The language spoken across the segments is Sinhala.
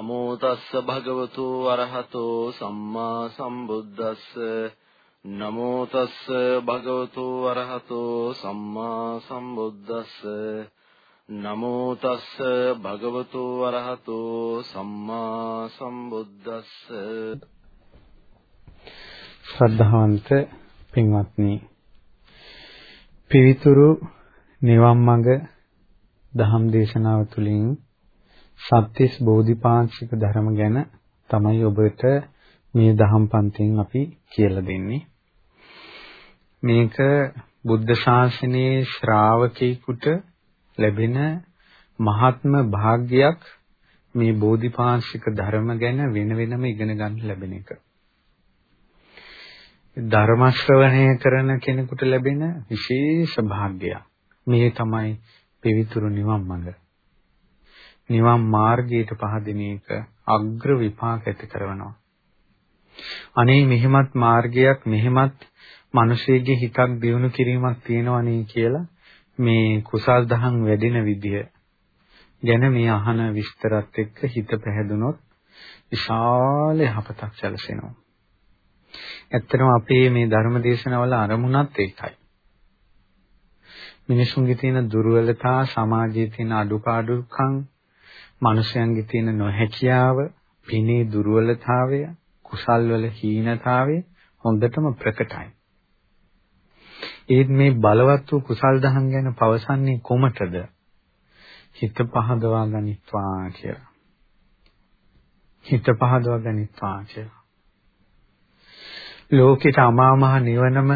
නමෝ තස්ස භගවතු අරහතෝ සම්මා සම්බුද්දස්ස. නමෝ තස්ස භගවතු අරහතෝ සම්මා සම්බුද්දස්ස. නමෝ තස්ස භගවතු අරහතෝ සම්මා සම්බුද්දස්ස. ශ්‍රද්ධාවන්ත පින්වත්නි පිවිතුරු නිවන් මඟ දහම් දේශනාව තුළින් සත්‍තිස් බෝධිපාක්ෂික ධර්ම ගැන තමයි ඔබට මේ දහම් පන්තියෙන් අපි කියලා දෙන්නේ. මේක බුද්ධ ශාසනයේ ශ්‍රාවකෙකුට ලැබෙන මහත්ම භාග්යක් මේ බෝධිපාක්ෂික ධර්ම ගැන වෙන වෙනම ඉගෙන ගන්න ලැබෙන එක. ධර්ම ශ්‍රවණය කරන කෙනෙකුට ලැබෙන විශේෂ භාග්යයක්. මේ තමයි පිවිතුරු නිවන් මඟ. නිවන් මාර්ගයට පහදින එක අග්‍ර විපාක ඇති කරනවා. අනේ මෙහෙමත් මාර්ගයක් මෙහෙමත් මිනිසෙගේ හිතක් දියුණු කිරීමක් තියෙනවනේ කියලා මේ කුසල් දහම් වැඩෙන විදිය ගැන මේ අහන විස්තරත් එක්ක හිත පැහැදුනොත් විශාල යහපතක් සැලසෙනවා. ඇත්තටම අපේ මේ ධර්ම දේශනාවල අරමුණත් ඒකයි. මිනිසුන්ගේ තියෙන දුර්වලතා, සමාජයේ තියෙන අඩුපාඩුකම්, මිනිසයන්ගේ තියෙන නොහැකියාව, පිනේ දුර්වලතාවය, කුසල් වල හීනතාවය හොඳටම ප්‍රකටයි. ඒත් මේ බලවත් වූ කුසල් දහම් ගැන පවසන්නේ කොමටද? හිත පහදවා ගනිත්වා කියලා. හිත පහදවා ගනිත්වා කියලා. ලෝකෙට අමා මහ නිවනම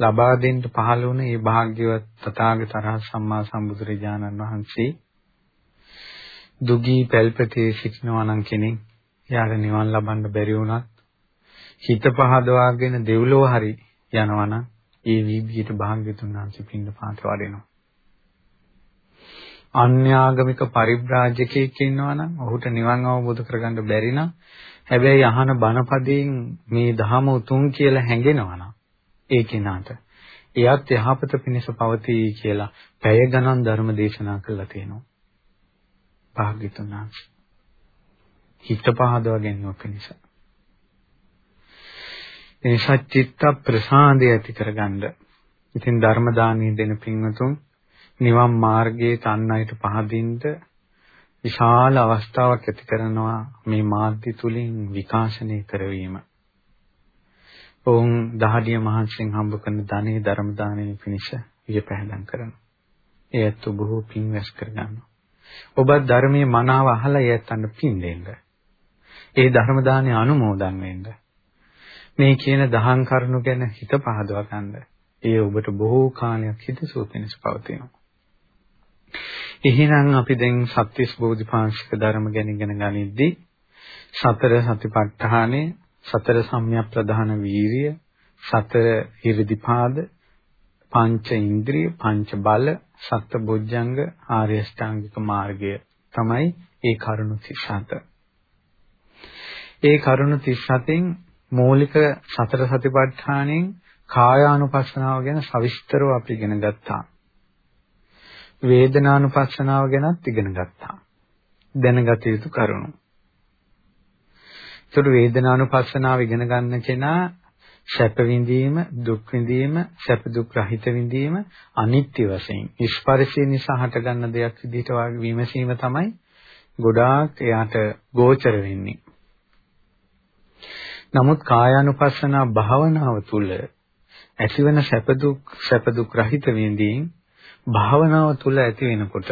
ලබා දෙන්න පහළ වුණ මේ භාග්‍යවත් තථාගත රහත් සම්මා සම්බුදුරජාණන් වහන්සේ දුගී පැල්පතේ සිටිනවා නම් කෙනෙක් යාර නිවන් ලබන්න බැරි වුණත් හිත පහදවාගෙන දෙව්ලොව හරි යනවා නම් ඒ විදිහට භාග්‍යතුන් වහන්සේ පින්න පාත වඩෙනවා. අන්‍යාගමික පරිබ්‍රාජකයෙක් ඉන්නවා නම් ඔහුට නිවන් අවබෝධ කරගන්න බැරි නම් හැබැයි අහන බණපදයෙන් මේ ධහම උතුම් කියලා හැඟෙනවා නම් ඒ කෙනාට එයත් යහපත පිණිස පවතී කියලා පැය ගණන් ධර්ම දේශනා කළා තියෙනවා. භාග්‍යතුන් වහන්සේ. හිත පහදවා ගැනීම පිණිස. ඒ සත්‍චිත්ත ප්‍රසාදය ඇති කරගන්න. ඉතින් ධර්ම දානීය දෙන පින්වතුන් නිවන් මාර්ගයේ තන්නයිට පහදින්න විශාල අවස්ථාවක් ඇති කරනවා මේ මාධ්‍ය තුලින් විකාශනය කරවීම. ඔවුන් දහඩිය මහන්සියෙන් හම්බ කරන ධනෙ ධර්ම දානයේ පිණිස විපැහැදම් කරනවා. ඒත් බොහෝ පින් වැස් කරගන්නවා. ඔබත් ධර්මයේ මනාව අහලා ඒත්තන්න පින් දෙන්න. ඒ ධර්ම දානේ අනුමෝදන් වෙන්න. මේ කියන දහම් කරුණු ගැන හිත පහදවා ගන්න. ඒ ඔබට බොහෝ කාලයක් හිතසුව පිණිස පවතිනවා. එහෙනම් අපි දැන් සත්‍විස් බෝධිපාක්ෂික ධර්ම ගැන ඉගෙන ගනිද්දී සතර සතිපට්ඨානය, සතර සම්‍යක් ප්‍රධාන වීරිය, සතර ඉරිදිපාද, පංච ඉන්ද්‍රිය, පංච බල, සත්‍ය බොජ්ජංග, ආර්ය ශ්‍රාංගික මාර්ගය තමයි ඒ කරුණු 37. ඒ කරුණු 37න් මූලික සතර සතිපට්ඨානෙන් කායානුපස්සනාව ගැන සවිස්තරව අපි ඉගෙන ගත්තා. වේදනානුපස්සනාව ගැනත් ඉගෙන ගත්තා. දැනගත යුතු කරුණු. ඒතර වේදනානුපස්සනාව ඉගෙන ගන්න කෙනා සැප විඳීම, දුක් විඳීම, සැප දුක් රහිත විඳීම අනිත්‍ය වශයෙන් ස්පර්ශය නිසා හටගන්න දෙයක් විදිහට වාගේ විමසීම තමයි ගොඩාක් එයාට ගෝචර වෙන්නේ. නමුත් කායානුපස්සනා භාවනාව තුළ ඇතිවන සැප දුක් සැප දුක් රහිත විඳීම් භාවනාව තුළ ඇති වෙනකොට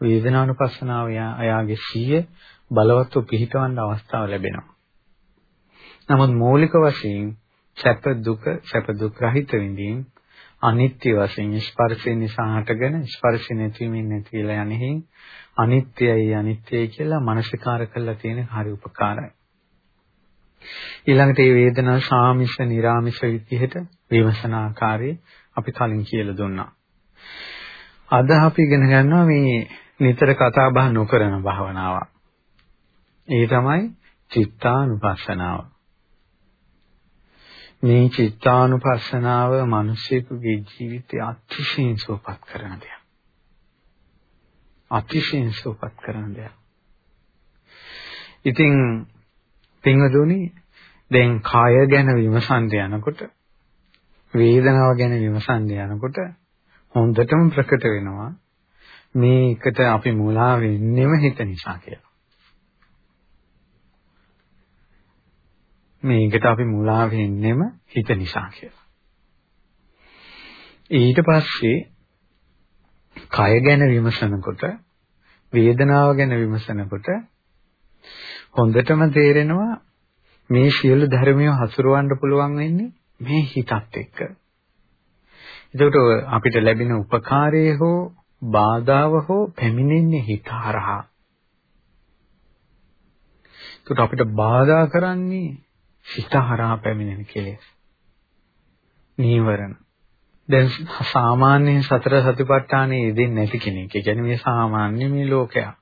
වේදනානුපස්සනාව එයාගේ සිය බලවත්ව පිහිටවන්න අවස්ථාව ලැබෙනවා. නමුත් මූලික වශයෙන් සැප දුක සැප දුක් රහිත විඳීම් අනිත්‍ය වශයෙන් ස්පර්ශය නිසා හටගෙන ස්පර්ශ නැතිවීමෙන් නැති වෙලා යන්නේ අනිත්‍යයි අනිත්‍යයි කියලා මානසිකාර කරලා තියෙන හරි උපකාරයි. ඊළඟට මේ වේදනා සාමිෂ නිර්ාමිෂ විදිහට විමසන ආකාරය අපි කලින් කියලා දුන්නා. අද අපි ඉගෙන ගන්නවා මේ නිතර කතා බහ නොකරන භාවනාවක්. ඒ තමයි චිත්තානුපස්සනාව. මේ චිත්තානුපස්සනාව මිනිසෙකුගේ ජීවිතය අතිශයින් සුවපත් කරන දෙයක්. අතිශයින් සුවපත් කරන දෙයක්. ඉතින් පින්වතුනි දැන් කාය ගැන විමසන්න යනකොට වේදනාව ගැන විමසන්න යනකොට හොඳටම ප්‍රකට වෙනවා මේකට අපි මුලා වෙන්නෙම හිත නිසා කියලා. මේකට අපි මුලා වෙන්නෙම හිත නිසා කියලා. ඊට පස්සේ කය ගැන විමසනකොට වේදනාව ගැන විමසනකොට හොඳටම තේරෙනවා මේ සියලු ධර්මිය හසුරවන්න පුළුවන් වෙන්නේ මේ හිතත් එක්ක. එතකොට අපිට ලැබෙන උපකාරයේ හෝ බාධාව හෝ පැමිණෙන්නේ හිත හරහා. එතකොට අපිට බාධා කරන්නේ හිත හරහා පැමිණෙන කෙලෙස්. නීවරණ. දැන් සාමාන්‍යයෙන් සතර සතිපට්ඨානෙ යෙදෙන්නේ නැති කෙනෙක්. ඒ කියන්නේ මේ සාමාන්‍ය මේ ලෝකයා.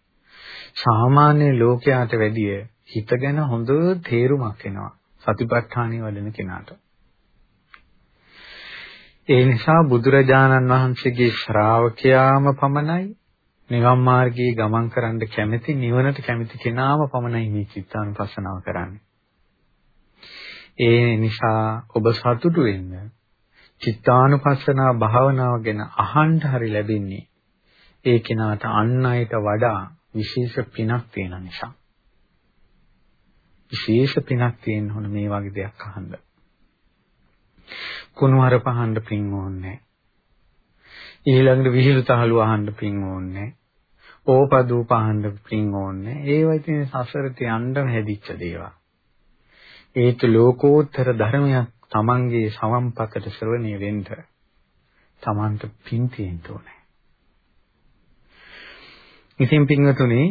සාමාන්‍ය ලෝකයාට වැඩිය හිත ගැන හොඳ තේරුමක් එනවා. සතිපට්ඨානෙ වඩන කෙනාට. ඒ නිසා බුදුරජාණන් වහන්සේගේ ශ්‍රාවකයාම පමණයි නිවන් මාර්ගයේ ගමන් කරන්න කැමති නිවනට කැමති කෙනාම පමණයි මේ චිත්තානුපස්සනාව කරන්නේ. ඒ නිසා ඔබ සතුටු වෙන්න චිත්තානුපස්සනා භාවනාව ගැන අහන්න හරි ලැබෙන්නේ ඒ කෙනාට අන් අයට වඩා විශේෂ පිනක් තියෙන නිසා. විශේෂ පිනක් තියෙන හොන මේ වගේ දෙයක් අහන්න. කුණුහර පහන්න පින් ඕනේ. ඊළඟට විහිළු තහළු අහන්න පින් ඕනේ. ඕපදූ පහන්න පින් ඕනේ. ඒවා ඉතින් සසරට යන්න හැදිච්ච දේවල්. ඒක ලෝකෝත්තර ධර්මයක් තමන්ගේ සමම්පකට ශ්‍රවණය වෙන්න තමන්ට පින් තියෙන්න ඕනේ. ඉතින් පින්වතුනි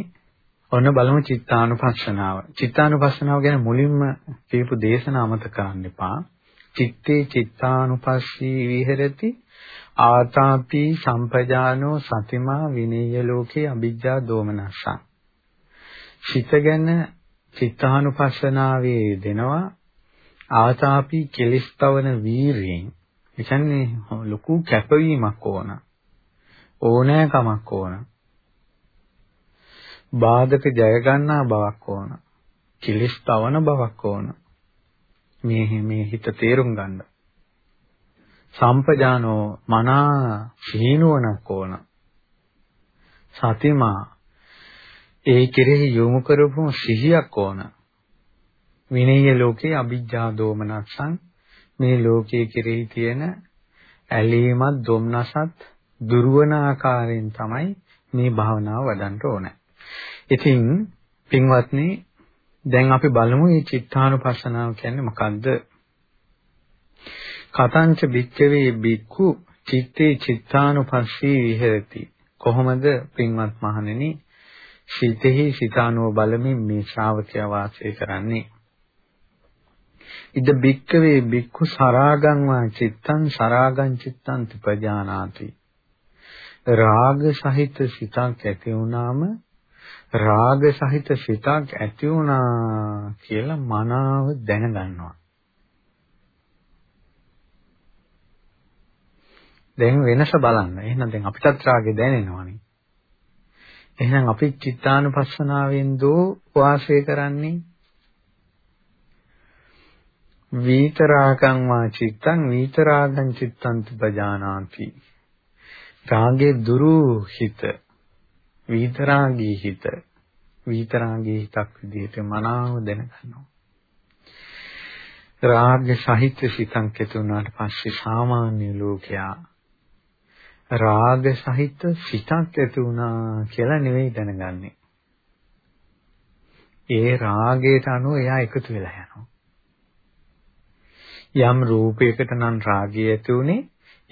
ඔන්න බලමු චිත්තානුපස්සනාව. චිත්තානුපස්සනාව ගැන මුලින්ම කියපු දේශන අමතක කරන්න එපා. චිත්තේ චිත්තානුපස්සී විහෙරති ආතාපි සම්පජානෝ සතිමා විනේය ලෝකේ අ비ජ්ජා දෝමනස්සං. චිත ගැන චිත්තානුපස්සනාවේ දෙනවා. ආතාපි කෙලිස්තවන වීරියෙන්. ඒ කියන්නේ ලොකු කැපවීමක් ඕන. ඕනෑකමක් ඕන. බාධක ජය ගන්නා බවක් ඕන. කෙලිස්තවන බවක් ඕන. මේ මේ හිත තේරුම් ගන්න. සම්පජානෝ මනා සීනුවණක් ඕන. සතිමා ඒ කෙරෙහි යොමු කරපු සිහියක් ඕන. විනේය ලෝකේ අ비ජ්ජා දෝමනස්සං මේ ලෝකයේ කෙරෙහි තියෙන ඇලීමත් දුම්නසත් දුර්වන ආකාරයෙන් තමයි මේ භාවනාව වඩන්න ඕනේ. ඉතින් පින්වත්නි දැන් අපි බලමු මේ චිත්තානුපස්සනාව කියන්නේ මොකද්ද? කතංච බික්කවේ බික්ඛු චිත්තේ චිත්තානුපස්සී විහෙරති. කොහොමද පින්වත් මහණෙනි සිතෙහි සිතානුව බලමින් මේ ශ්‍රාවකයා වාසය කරන්නේ. ඉද බික්කවේ බික්ඛු සරාගං වා චිත්තං සරාගං චිත්තං තිපජානාති. රාග සහිත සිතක් ඇති වුණාම රාග සහිත සිතක් ඇති වුණා කියලා මනාව දැනගන්නවා. දැන් වෙනස බලන්න. එහෙනම් දැන් අපිටත් රාගය දැනෙනවනේ. එහෙනම් අපි චිත්තානුපස්සනාවෙන් දෝ වාසය කරන්නේ? වීතරාගං වා චිත්තං වීතරාගං චිත්තං තිබජානාති රාගේ දුරු හිත වීතරාගී හිත වීතරාගී හිතක් විදිහට මනාව දැනගන්නවා. රාග සහිත සිතක් ඇති වුණාට පස්සේ සාමාන්‍ය ලෝකයා රාග සහිත සිතක් ඇති වුණා කියලා නෙවෙයි දැනගන්නේ. ඒ රාගයට අනුව එයා එකතු වෙලා යනවා. යම් රූපයකට නම් රාගය ඇති උනේ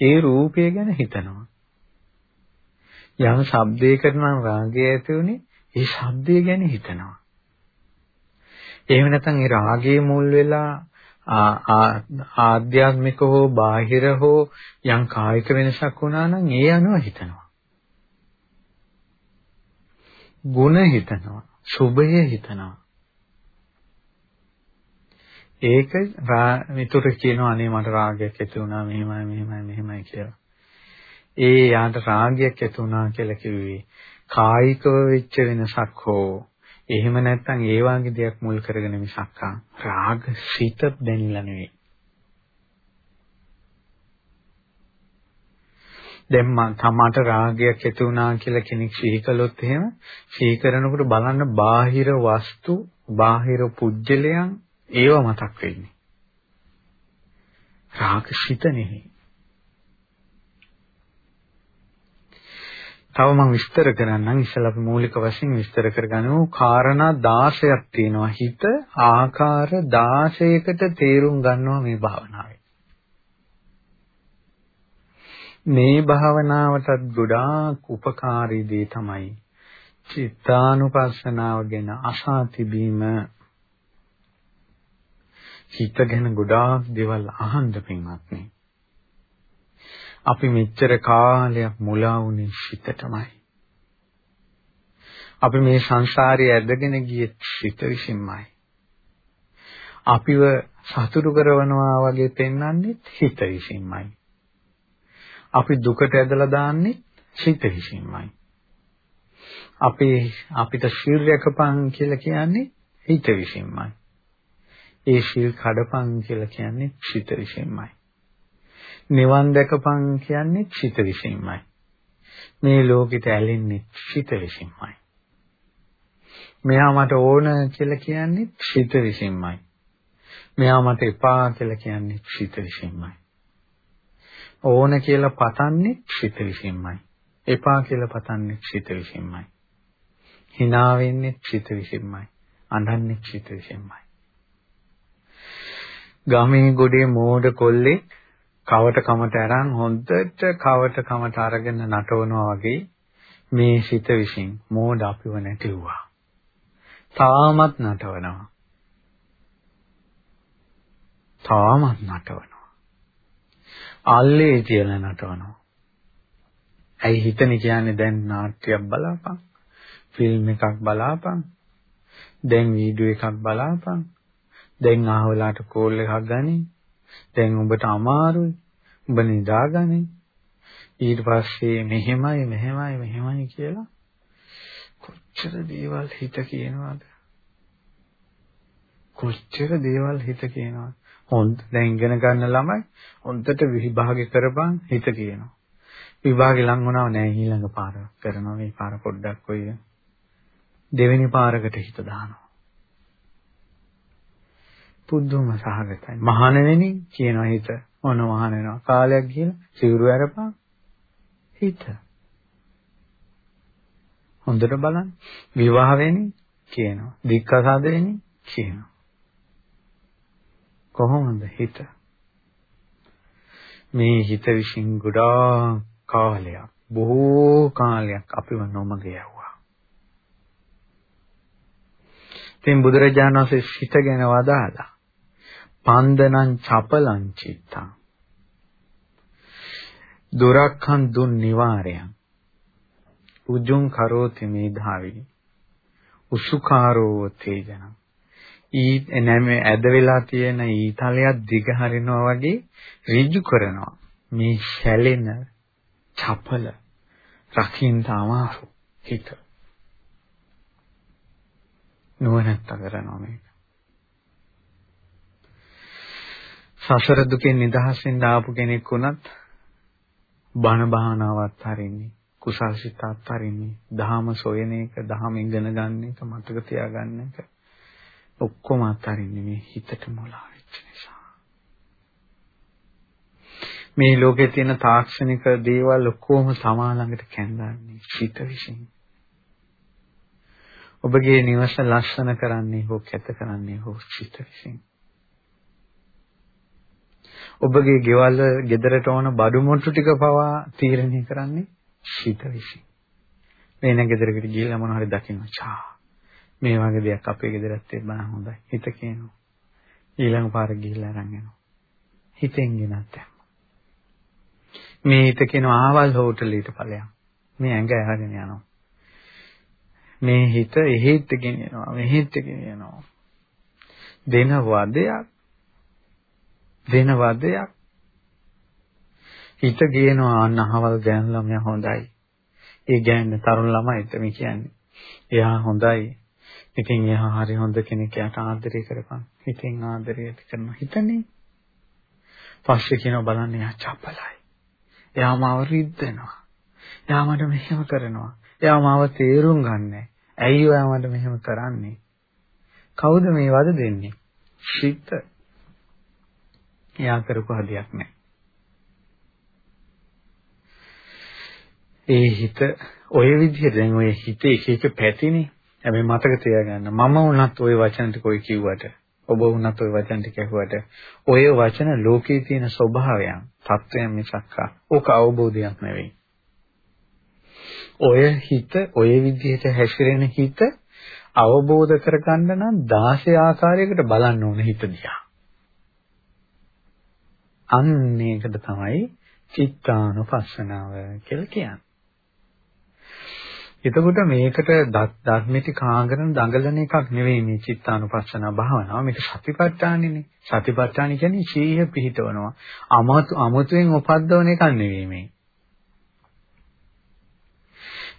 ඒ රූපය ගැන හිතනවා. යම් ශබ්දයකට නම් රාගය ඇති උනේ ඒ ශබ්දය ගැන හිතනවා. එහෙම නැත්නම් ඒ රාගයේ මුල් වෙලා ආධ්‍යාත්මික හෝ බාහිර හෝ යම් කායික වෙනසක් වුණා නම් ඒ අනුව හිතනවා. ගුණ හිතනවා, සුභය හිතනවා. ඒක විතර කියනවා අනේ මට රාගයක් ඇති වුණා මෙහෙමයි මෙහෙමයි මෙහෙමයි කියලා. ඒ යාට රාගයක් ඇති වුණා කියලා කිව්වේ කායිකව වෙච්ච වෙනසක් හෝ එහෙම නැත්නම් ඒ වගේ දෙයක් මුල් කරගෙන මිසක් රාග සිත දැනිලා නෙවෙයි. දැන් මම තමට රාගයක් ඇති වුණා කියලා කෙනෙක් සිහි කළොත් එහෙම සිහි කරනකොට බලන්න බාහිර වස්තු, බාහිර පුජ්‍යලයන් ඒව මතක් වෙන්නේ. රාගසිත නෙවෙයි. තව මම විස්තර කරන්නම්. ඉස්සෙල්ලා අපි මූලික වශයෙන් විස්තර කරගනිමු. කාරණා 16ක් තියෙනවා. හිත ආකාර 16කට තේරුම් ගන්නවා මේ භාවනාවේ. මේ භාවනාවටත් ගොඩාක් උපකාරී දේ තමයි චිත්තානුපස්සනාව ගැන අසා තිබීම. හිත ගැන ගොඩාක් දේවල් අහන්න පින්වත්නි. අපි මෙච්චර කාලයක් මුලා වුණේ හිතටමයි. අපි මේ සංසාරයේ ඇදගෙන ගියේ හිත විසින්මයි. අපිව සතුටු කරනවා වගේ පෙන්වන්නේ හිත විසින්මයි. අපි දුකට ඇදලා දාන්නේ හිත විසින්මයි. අපි අපිට ශීල් රැකපන් කියලා කියන්නේ හිත විසින්මයි. ඒ ශීල් කඩපන් කියලා කියන්නේ හිත විසින්මයි. නිවන් දැකපන් කියන්නේ චිත විසින්මයි. මේ ලෝකෙට ඇලෙන්නේ චිත විසින්මයි. මෙයා මට ඕන කියලා කියන්නේ චිත විසින්මයි. මෙයා මට එපා කියලා කියන්නේ චිත විසින්මයි. ඕන කියලා පතන්නේ චිත විසින්මයි. එපා කියලා පතන්නේ චිත විසින්මයි. hina වෙන්නේ චිත විසින්මයි. අඬන්නේ චිත විසින්මයි. ගමේ ගොඩේ මෝඩ කොල්ලේ කවට කමට අරන් හොඳට කවට කමට අරගෙන නටවනවා වගේ මේ සිත විසින් මෝඩ අපිව නැටෙව්වා. තාමත් නටවනවා. තාමත් නටවනවා. අල්ලේ කියලා නටවනවා. ඇයි හිතන්නේ කියන්නේ දැන් නාට්‍යයක් බලාපන්. ෆිල්ම් එකක් බලාපන්. දැන් වීඩියෝ එකක් බලාපන්. දැන් ආවලාට කෝල් එකක් ගනි. දැන් උඹට අමාරුයි. උඹ නිදාගන්නේ. ඊට පස්සේ මෙහෙමයි මෙහෙමයි මෙහෙමයි කියලා කොච්චර දේවල් හිත කියනවාද? කොච්චර දේවල් හිත කියනවාද? හොඳ දැන් ඉගෙන ගන්න ළමයි හොඳට විභාග කරපන් හිත කියනවා. විභාගේ ලඟ වුණාම නෑ ඊළඟ පාර කරනවා මේ පාර පොඩ්ඩක් ඔය දෙවෙනි පාරකට හිත දානවා. පුදුම සහගතයි. මහානවෙනි කියනවා හිත. ඔන්න මහාන වෙනවා. කාලයක් ගිහලා සිවුරු අරපන් හිත. හොඳට බලන්න. විවාහ වෙන්නේ කියනවා. දික්කසාද වෙන්නේ කියනවා. කොහොමද හිත? මේ හිත විශ්ින් ගොඩාක් කාලයක් බොහෝ කාලයක් අපිව නොමග යවුවා. ඉතින් බුදුරජාණන් වහන්සේ හිත ගැන වදාලා පන්දනං චපලං චිත්තං. දුරක්ඛන් දුන් නිවාරයන් උජුං කරෝති මේධාවි උසුකාරෝ තේජන. ඊ නැමෙ ඇද වෙලා තියෙන ඊතලයක් දිග හරිනවා වගේ ඍජු කරනවා. මේ සැලෙන චපල රකින්න අමාරු හිත. නුවණත් කරනවා මේක. සසර දුකෙන් නිදහස් වෙන්න ආපු කෙනෙක් වුණත් බණ භාවනාවත් හරින්නේ කුසල් සිතත් හරින්නේ දහම සොයන එක දහම ඉගෙන ගන්න එක මතක තියාගන්න එක. ඔක්කොම අත්හරින්නේ මේ හිතට මොලා වෙච්ච නිසා. මේ ලෝකේ තියෙන තාක්ෂණික දේවල් ඔක්කොම තමා ළඟට කැඳවන්නේ හිත විසින්. ඔබගේ නිවස ලස්සන කරන්නේ හෝ කැත කරන්නේ හෝ හිත විසින්. ඔබගේ ගෙවල් ගෙදරට ඕන බඩු මුට්ටු ටික පවා තීරණය කරන්නේ හිත විසින්. වෙන ගෙදරකට ගිහිල්ලා මොන හරි දකින්න චා. මේ වගේ දෙයක් අපේ ගෙදරත් තිබ්බම හොඳයි. හිත කියනවා. ඊළඟ පාර ගිහිල්ලා අරන් යනවා. හිතෙන් ගෙනත් මේ හිත කියනවා ආවල් හෝටලෙට ඵලයක්. මේ ඇඟ ඇහගෙන යනවා. මේ හිත එහෙත් ගෙනියනවා මෙහෙත් ගෙනියනවා. දෙන වදයක් දෙන වදයක් හිත ගේනවා අන්න අහවල් ගෑනු ළමයා හොඳයි. ඒ ගෑන තරුණ ළමයිට මේ කියන්නේ. එයා හොඳයි. ඉතින් එයා හරි හොඳ කෙනෙක් යාට ආදරය කරපන්. හිතෙන් ආදරය ඇති කරන හිතනේ. පස්සේ කියනවා බලන්න එයා චපලයි. එයා මාව රිද්දනවා. එයා මට මෙහෙම කරනවා. එයා මාව තේරුම් ගන්නෑ. ඇයි ඔයා මට මෙහෙම කරන්නේ? කවුද මේ වද දෙන්නේ? සිත. එයා කරපු හදියක් නෑ. ඒ හිත ඔය විදිහට දැන් ඔය හිතේ එක එක පැතිනේ. හැබැයි මතක තියාගන්න මම වුණත් ওই වචන ටික ඔය කිව්වට ඔබ වුණත් ওই වචන ටික ඇහුවට ඔය වචන ලෝකේ තියෙන ස්වභාවයන්, තත්වයන් මිසක් ඕක අවබෝධයක් නෙවෙයි. ඔය හිත ඔය විදිහට හැසිරෙන හිත අවබෝධ කරගන්න නම් 16 ආකාරයකට බලන්න ඕන හිත දිහා. අන්න ඒකට තමයි චිත්තානුපස්සනාව කියලා කියන්නේ. එතකොට මේකට ධර්මිති කාංගරන දඟලන එකක් නෙවෙයි මේ චිත්තානුපස්සනා භාවනාව. මේක සතිපට්ඨානෙනේ. සතිපට්ඨාන කියන්නේ සීහ පිහිටවනවා. අමතු අමුතුවෙන් උපද්දවන එකක් නෙවෙයි මේ.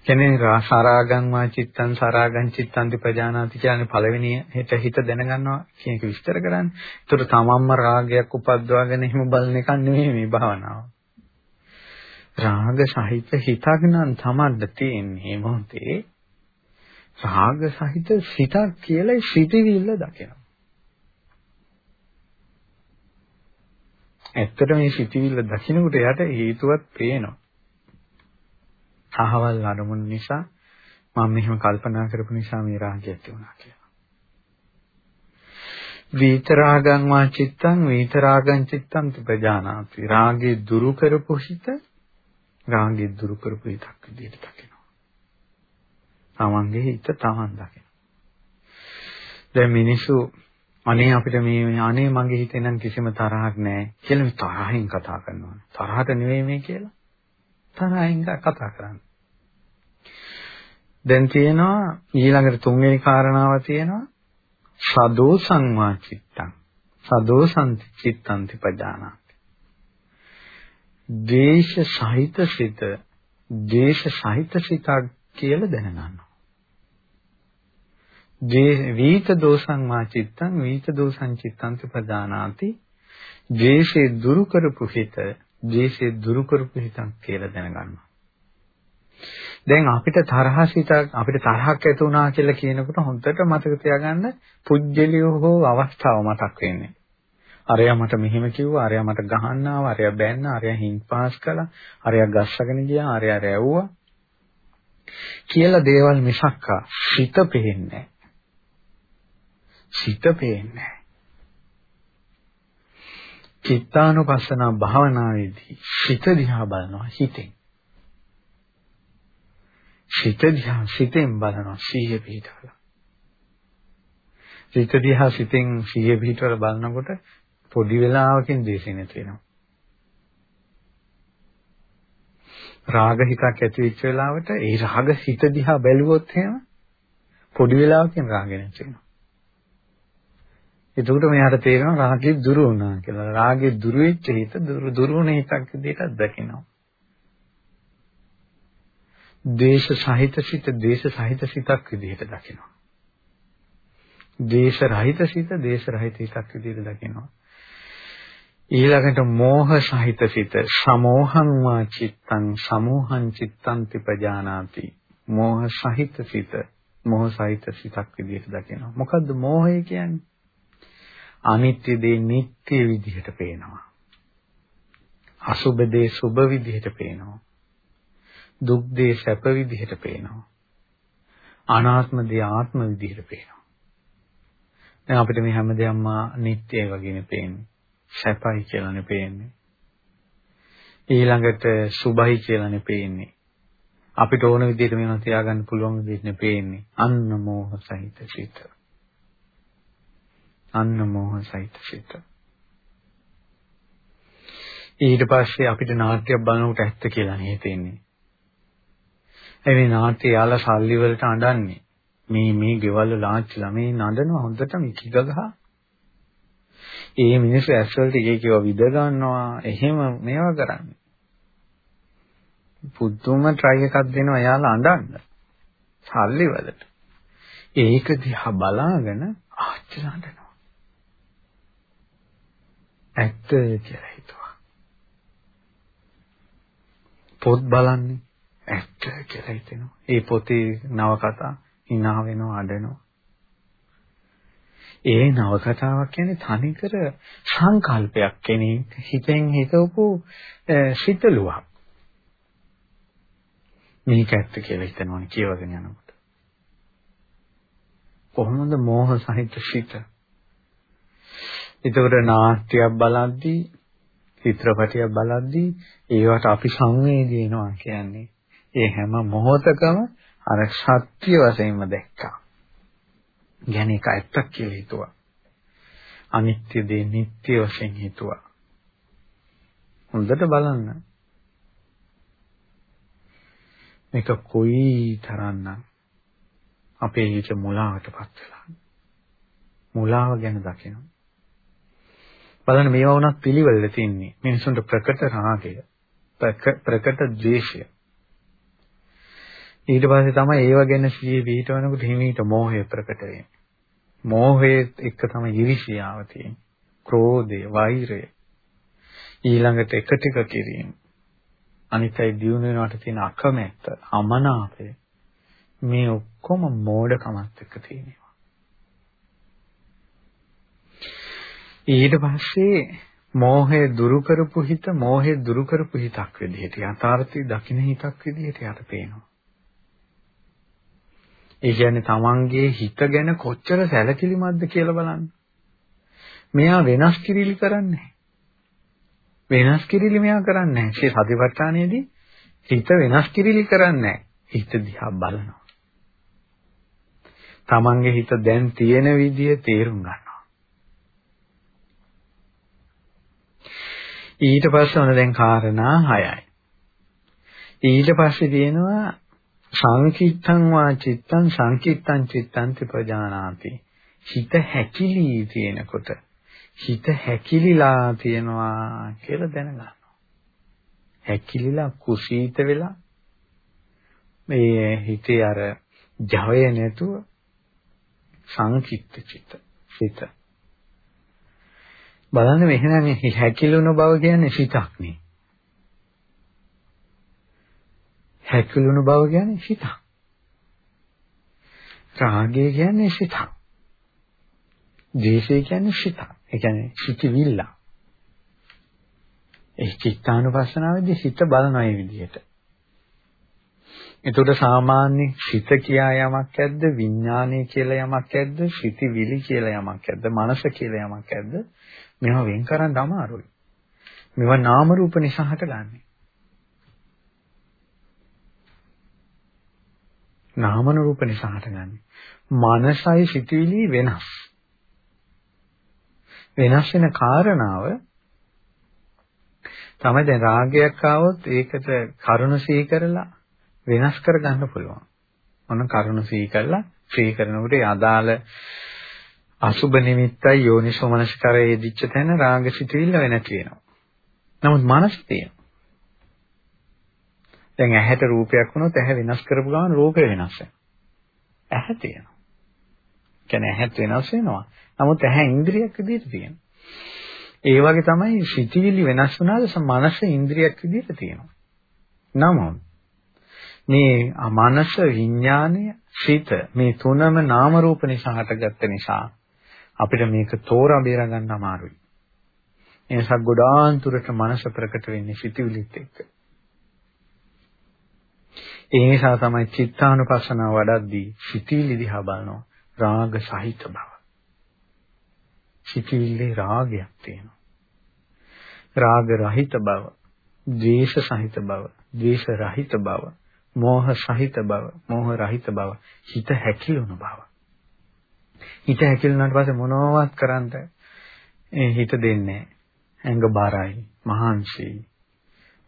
කියන්නේ සරාගං වා චිත්තං සරාගං චිත්තං දිපජානාති කියන්නේ පළවෙනි හිත හිත දැනගන්නවා කියන එක විස්තර කරන්නේ. ඒතර තමන්ම රාගයක් උපද්දවාගෙන එහෙම බලන එකක් නෙවෙයි මේ භාවනාව. රාග සහිත හිතක් නම් තමන්ට තියෙන්නේ මොහොතේ රාග සහිත සිතක් කියලා සිටිවිල්ල දකිනවා. ඇත්තට මේ සිටිවිල්ල දකින්නකොට යට හේතුවක් පේනවා. අහවල් අරමුණු නිසා මම මෙහෙම කල්පනා කරපු නිසා මේ රාගය ඇති වුණා කියලා. විතරාගං වා චිත්තං විතරාගං චිත්තං ප්‍රජානාති. රාගේ දුරු කරපු හිත රාගය දුරු කරපු හිතක් විදිහට දකිනවා. තමන්ගේ හිත තමන් දකිනවා. දැන් මිනිස්සු අනේ අපිට මේ අනේ මගේ හිතේ නම් කිසිම තරහක් නැහැ කියලා මේ තරහින් කතා කරනවා. තරහට නෙවෙයි මේ කියලා. තරහින් කතා කරන්නේ. දැන් තියෙනවා ඊළඟට තුන්වෙනි කාරණාව තියෙනවා සදෝ සංවාචිත්තං. සදෝ සම්ති චිත්තන්ති පජානා. ද්වේෂ සහිත සිත ද්වේෂ සහිත සිතක් කියලා දැනගන්නවා. වීත දෝසං මා චිත්තං වීත දෝසං චිත්තං ප්‍රදානාති ද්වේෂේ දුරු කරපු හිත ද්වේෂේ දුරු කරපු හිතක් කියලා දැනගන්නවා. දැන් අපිට තරහ සිතක් අපිට තරහක් ඇති වුණා කියලා කියනකොට හොඳට මතක තියාගන්න පුජ්‍යලිය හෝ අවස්ථාව මතක් වෙන්නේ. අරයා මට මෙහෙම කිව්වා, අරයා මට ගහන්න ආවා, අරයා බැන්න, අරයා හින් පාස් කළා, අරයා ගස්සගෙන ගියා, අරයා රැව්වා. කියලා දේවල් මිසක්කා සිත පෙන්නේ සිත පෙන්නේ චිත්තානුපස්සන භාවනාවේදී සිත දිහා බලනවා හිතෙන්. සිත දිහා සිතෙන් බලනවා සිහිය පිහිටවලා. සිත දිහා සිතෙන් සිහිය පිහිටවලා බලනකොට පොඩි වෙලාවකින් ද්වේෂය නැති වෙනවා. රාග හිතක් ඇති වෙච්ච වෙලාවට ඒ රාග හිත දිහා බැලුවොත් එහෙම පොඩි වෙලාවකින් රාගය නැති වෙනවා. එතකොට මෙයාට තේරෙනවා රාගය දුරු වුණා කියලා. රාගය දුරු වෙච්ච හිත දුරු දුරු වුණ හිතක් විදිහට දකිනවා. ද්වේෂ සහිත සිත ද්වේෂ සහිත සිතක් විදිහට දකිනවා. ද්වේෂ රහිත සිත ද්වේෂ රහිත හිතක් විදිහට දකිනවා. ඊළඟට මෝහ සහිත සිත සමෝහං වා චිත්තං සමෝහං චිත්තං තිපජානාති. මෝහ සහිත සිත මෝහ සහිත සිතක් විදිහට දකිනවා. මොකද්ද මෝහය කියන්නේ? අනිත්‍ය දේ නිට්ටය විදිහට පේනවා. අසුබ දේ සුබ විදිහට පේනවා. දුක් දේ සැප විදිහට පේනවා අනාත්ම දේ ආත්ම විදිහට පේනවා දැන් අපිට මේ හැමදේම නිට්ටයයි වගේනේ පේන්නේ සැපයි කියලානේ පේන්නේ. ඊළඟට සුභයි කියලානේ පේන්නේ. අපිට ඕන විදිහට මේවා තියාගන්න පුළුවන් විදිහටනේ පේන්නේ. අන්න මෝහ සහිත සිත. අන්න මෝහ සහිත සිත. ඊට පස්සේ අපිට නාට්‍යයක් බලනකොට ඇත්ත කියලා නේ හිතෙන්නේ. ඒ මේ නාට්‍ය යාලා සල්ලි වලට අඬන්නේ. මේ මේ ගෙවල් වල ලාච්චි ළමයි නඩනවා හොඳටම කිග ගහ. ඒ මිනිස්සු ඇස් වලට එක එකව විද ගන්නවා එහෙම මේවා කරන්නේ. පුදුම try එකක් දෙනවා එයාලා අඬන්න. සල්ලි වලට. ඒක දිහා බලාගෙන ආච්චි නඩනවා. ඇත්ත කියලා හිතුවා. පොත් බලන්නේ ඇත්ත කියලා හිතෙනවා. ඒ පොතේ නවකතා hina වෙනවා අඬනවා. ඒ නවකතාවක් කියන්නේ තනිකර සංකල්පයක් කෙනෙක් හිතෙන් හිතවපු සිතලුවක්. මේක ඇත්ත කියලා හිතනවනේ කියවගෙන යනකොට. කොහොමද මෝහ සහිත සිත? ඒතකොට නාට්‍යයක් බලද්දී චිත්‍රපටයක් බලද්දී ඒවට අපි සංවේදී වෙනවා කියන්නේ ඒ හැම මොහොතකම අර සත්‍ය වශයෙන්ම දැක්කා. ගැන එක ඇත්තක් කියලා හිතුවා. අනිත්‍ය දේ නිට්ටය වශයෙන් හිතුවා. හොඳට බලන්න. මේක කොයි තරම්නම් අපේ හිත මුලාවටපත් වෙලා. මුලාව ගැන දකිනවා. බලන්න මේවා වුණත් පිළිවෙල තින්නේ. මිනිසුන්ට ප්‍රකට රාගය, ප්‍රකට ද්වේෂය. ඊට පස්සේ තමයි ඒව ගැන සිහිය පිහිටවනකොට හිමීට මෝහය ප්‍රකට වෙන්නේ. මෝහයේ එක තමයි iriසියාව තියෙන්නේ. ක්‍රෝධය, වෛරය. ඊළඟට එක ටික කිරීම. අනිත්යි දියුණු වෙනවට තියෙන අකමැත්ත, අමනාපය. මේ ඔක්කොම මෝඩකමත් එක්ක තියෙනවා. ඊට පස්සේ මෝහය දුරු කරපු හිත මෝහය දුරු කරපු හිතක් විදිහට යථාර්ථي දකින්න හිතක් විදිහට යට පේනවා. ඒ කියන්නේ තමන්ගේ හිත ගැන කොච්චර සැලකිලිමත්ද කියලා බලන්න. මෙයා වෙනස් කිරිලි කරන්නේ වෙනස් කිරිලි මෙයා කරන්නේ නැහැ. ශ්‍රී සතිපට්ඨානයේදී හිත වෙනස් කිරිලි කරන්නේ හිත දිහා බලනවා. තමන්ගේ හිත දැන් තියෙන විදිය තේරුම් ගන්නවා. ඊට පස්සේ ඔන්න දැන් කාරණා 6යි. ඊට පස්සේ තියෙනවා සංකිට්ඨං වා චිත්තං සංකිට්ඨං චිත්තං තිපජානාති හිත හැකිලී තියෙනකොට හිත හැකිලිලා තියෙනවා කියලා දැනගන්නවා. හැකිලිලා කුසීත වෙලා මේ හිතේ අර ජවය නැතුව සංකිට්ඨ චිත්ත සිත. බලන්න මෙහෙනම් හැකිලුණු බව කියන්නේ සිතක් නේ. හැකිලුණු බව කියන්නේ සිතක්. රාගය කියන්නේ සිතක්. ද්වේෂය කියන්නේ සිතක්. ඒ කියන්නේ සිතවිල්ල. ඒ චිත්තානුපස්සනාවේදී සිත බලන අය විදිහට. එතකොට සාමාන්‍ය සිත කියා යමක් ඇද්ද විඥානය කියලා යමක් ඇද්ද සිතවිලි කියලා යමක් ඇද්ද මනස කියලා යමක් ඇද්ද මේවා වෙන් කරන්න අමාරුයි. මේවා නාම රූප නිසා හටගන්නේ. නාමන රූප නිසා හටගන්නේ. මනසයි සිතුවිලි වෙනස්. වෙනස් වෙන කාරණාව තමයි දැන් රාගයක් ආවොත් ඒකට කරුණ සී කරලා වෙනස් කර ගන්න පුළුවන්. මොන කරුණ සී කරලා සී කරනකොට ඒ අදාළ අසුබ නිමිත්තයි යෝනිසෝමනස්කරයේ දිච්ච තැන රාග සිතුවිල්ල වෙනස් වෙනවා. නමුත් මනස තියෙනවා. දැන් ඇහැට රූපයක් වුණොත් ඇහැ වෙනස් කරපු ගමන් රූපය වෙනස් වෙනවා. ඇහැ තියෙනවා. කියන්නේ ඇහත් වෙනස් වෙනවා. නමුත් ඇහැ ඉන්ද්‍රියක් විදිහට තියෙනවා. ඒ වගේ තමයි සිතිවිලි වෙනස් වුණාද මනස ඉන්ද්‍රියක් විදිහට තියෙනවා. නමුත් මේ මනස විඥානය සිත මේ තුනම නාම රූප නිසා හටගත්ත නිසා අපිට මේක තෝරා බේර ගන්න අමාරුයි. එනිසා ගොඩාන්තුරට මනස ප්‍රකට වෙන්නේ සිතිවිලිත් එක්ක. ඒ නිසා තමයි චිත්තානුපස්සනාව වඩද්දී සිතීලි දිහා බලනවා රාග සහිත බව. සිතීලේ රාගයක් තියෙනවා. රාග රහිත බව, ද්වේෂ සහිත බව, ද්වේෂ රහිත බව, මෝහ සහිත බව, මෝහ රහිත බව, හිත හැකිලුණු බව. හිත හැකිලුණාට පස්සේ මොනවවත් කරන්න හිත දෙන්නේ නැහැ. ඇඟ බරයි, මහන්සි.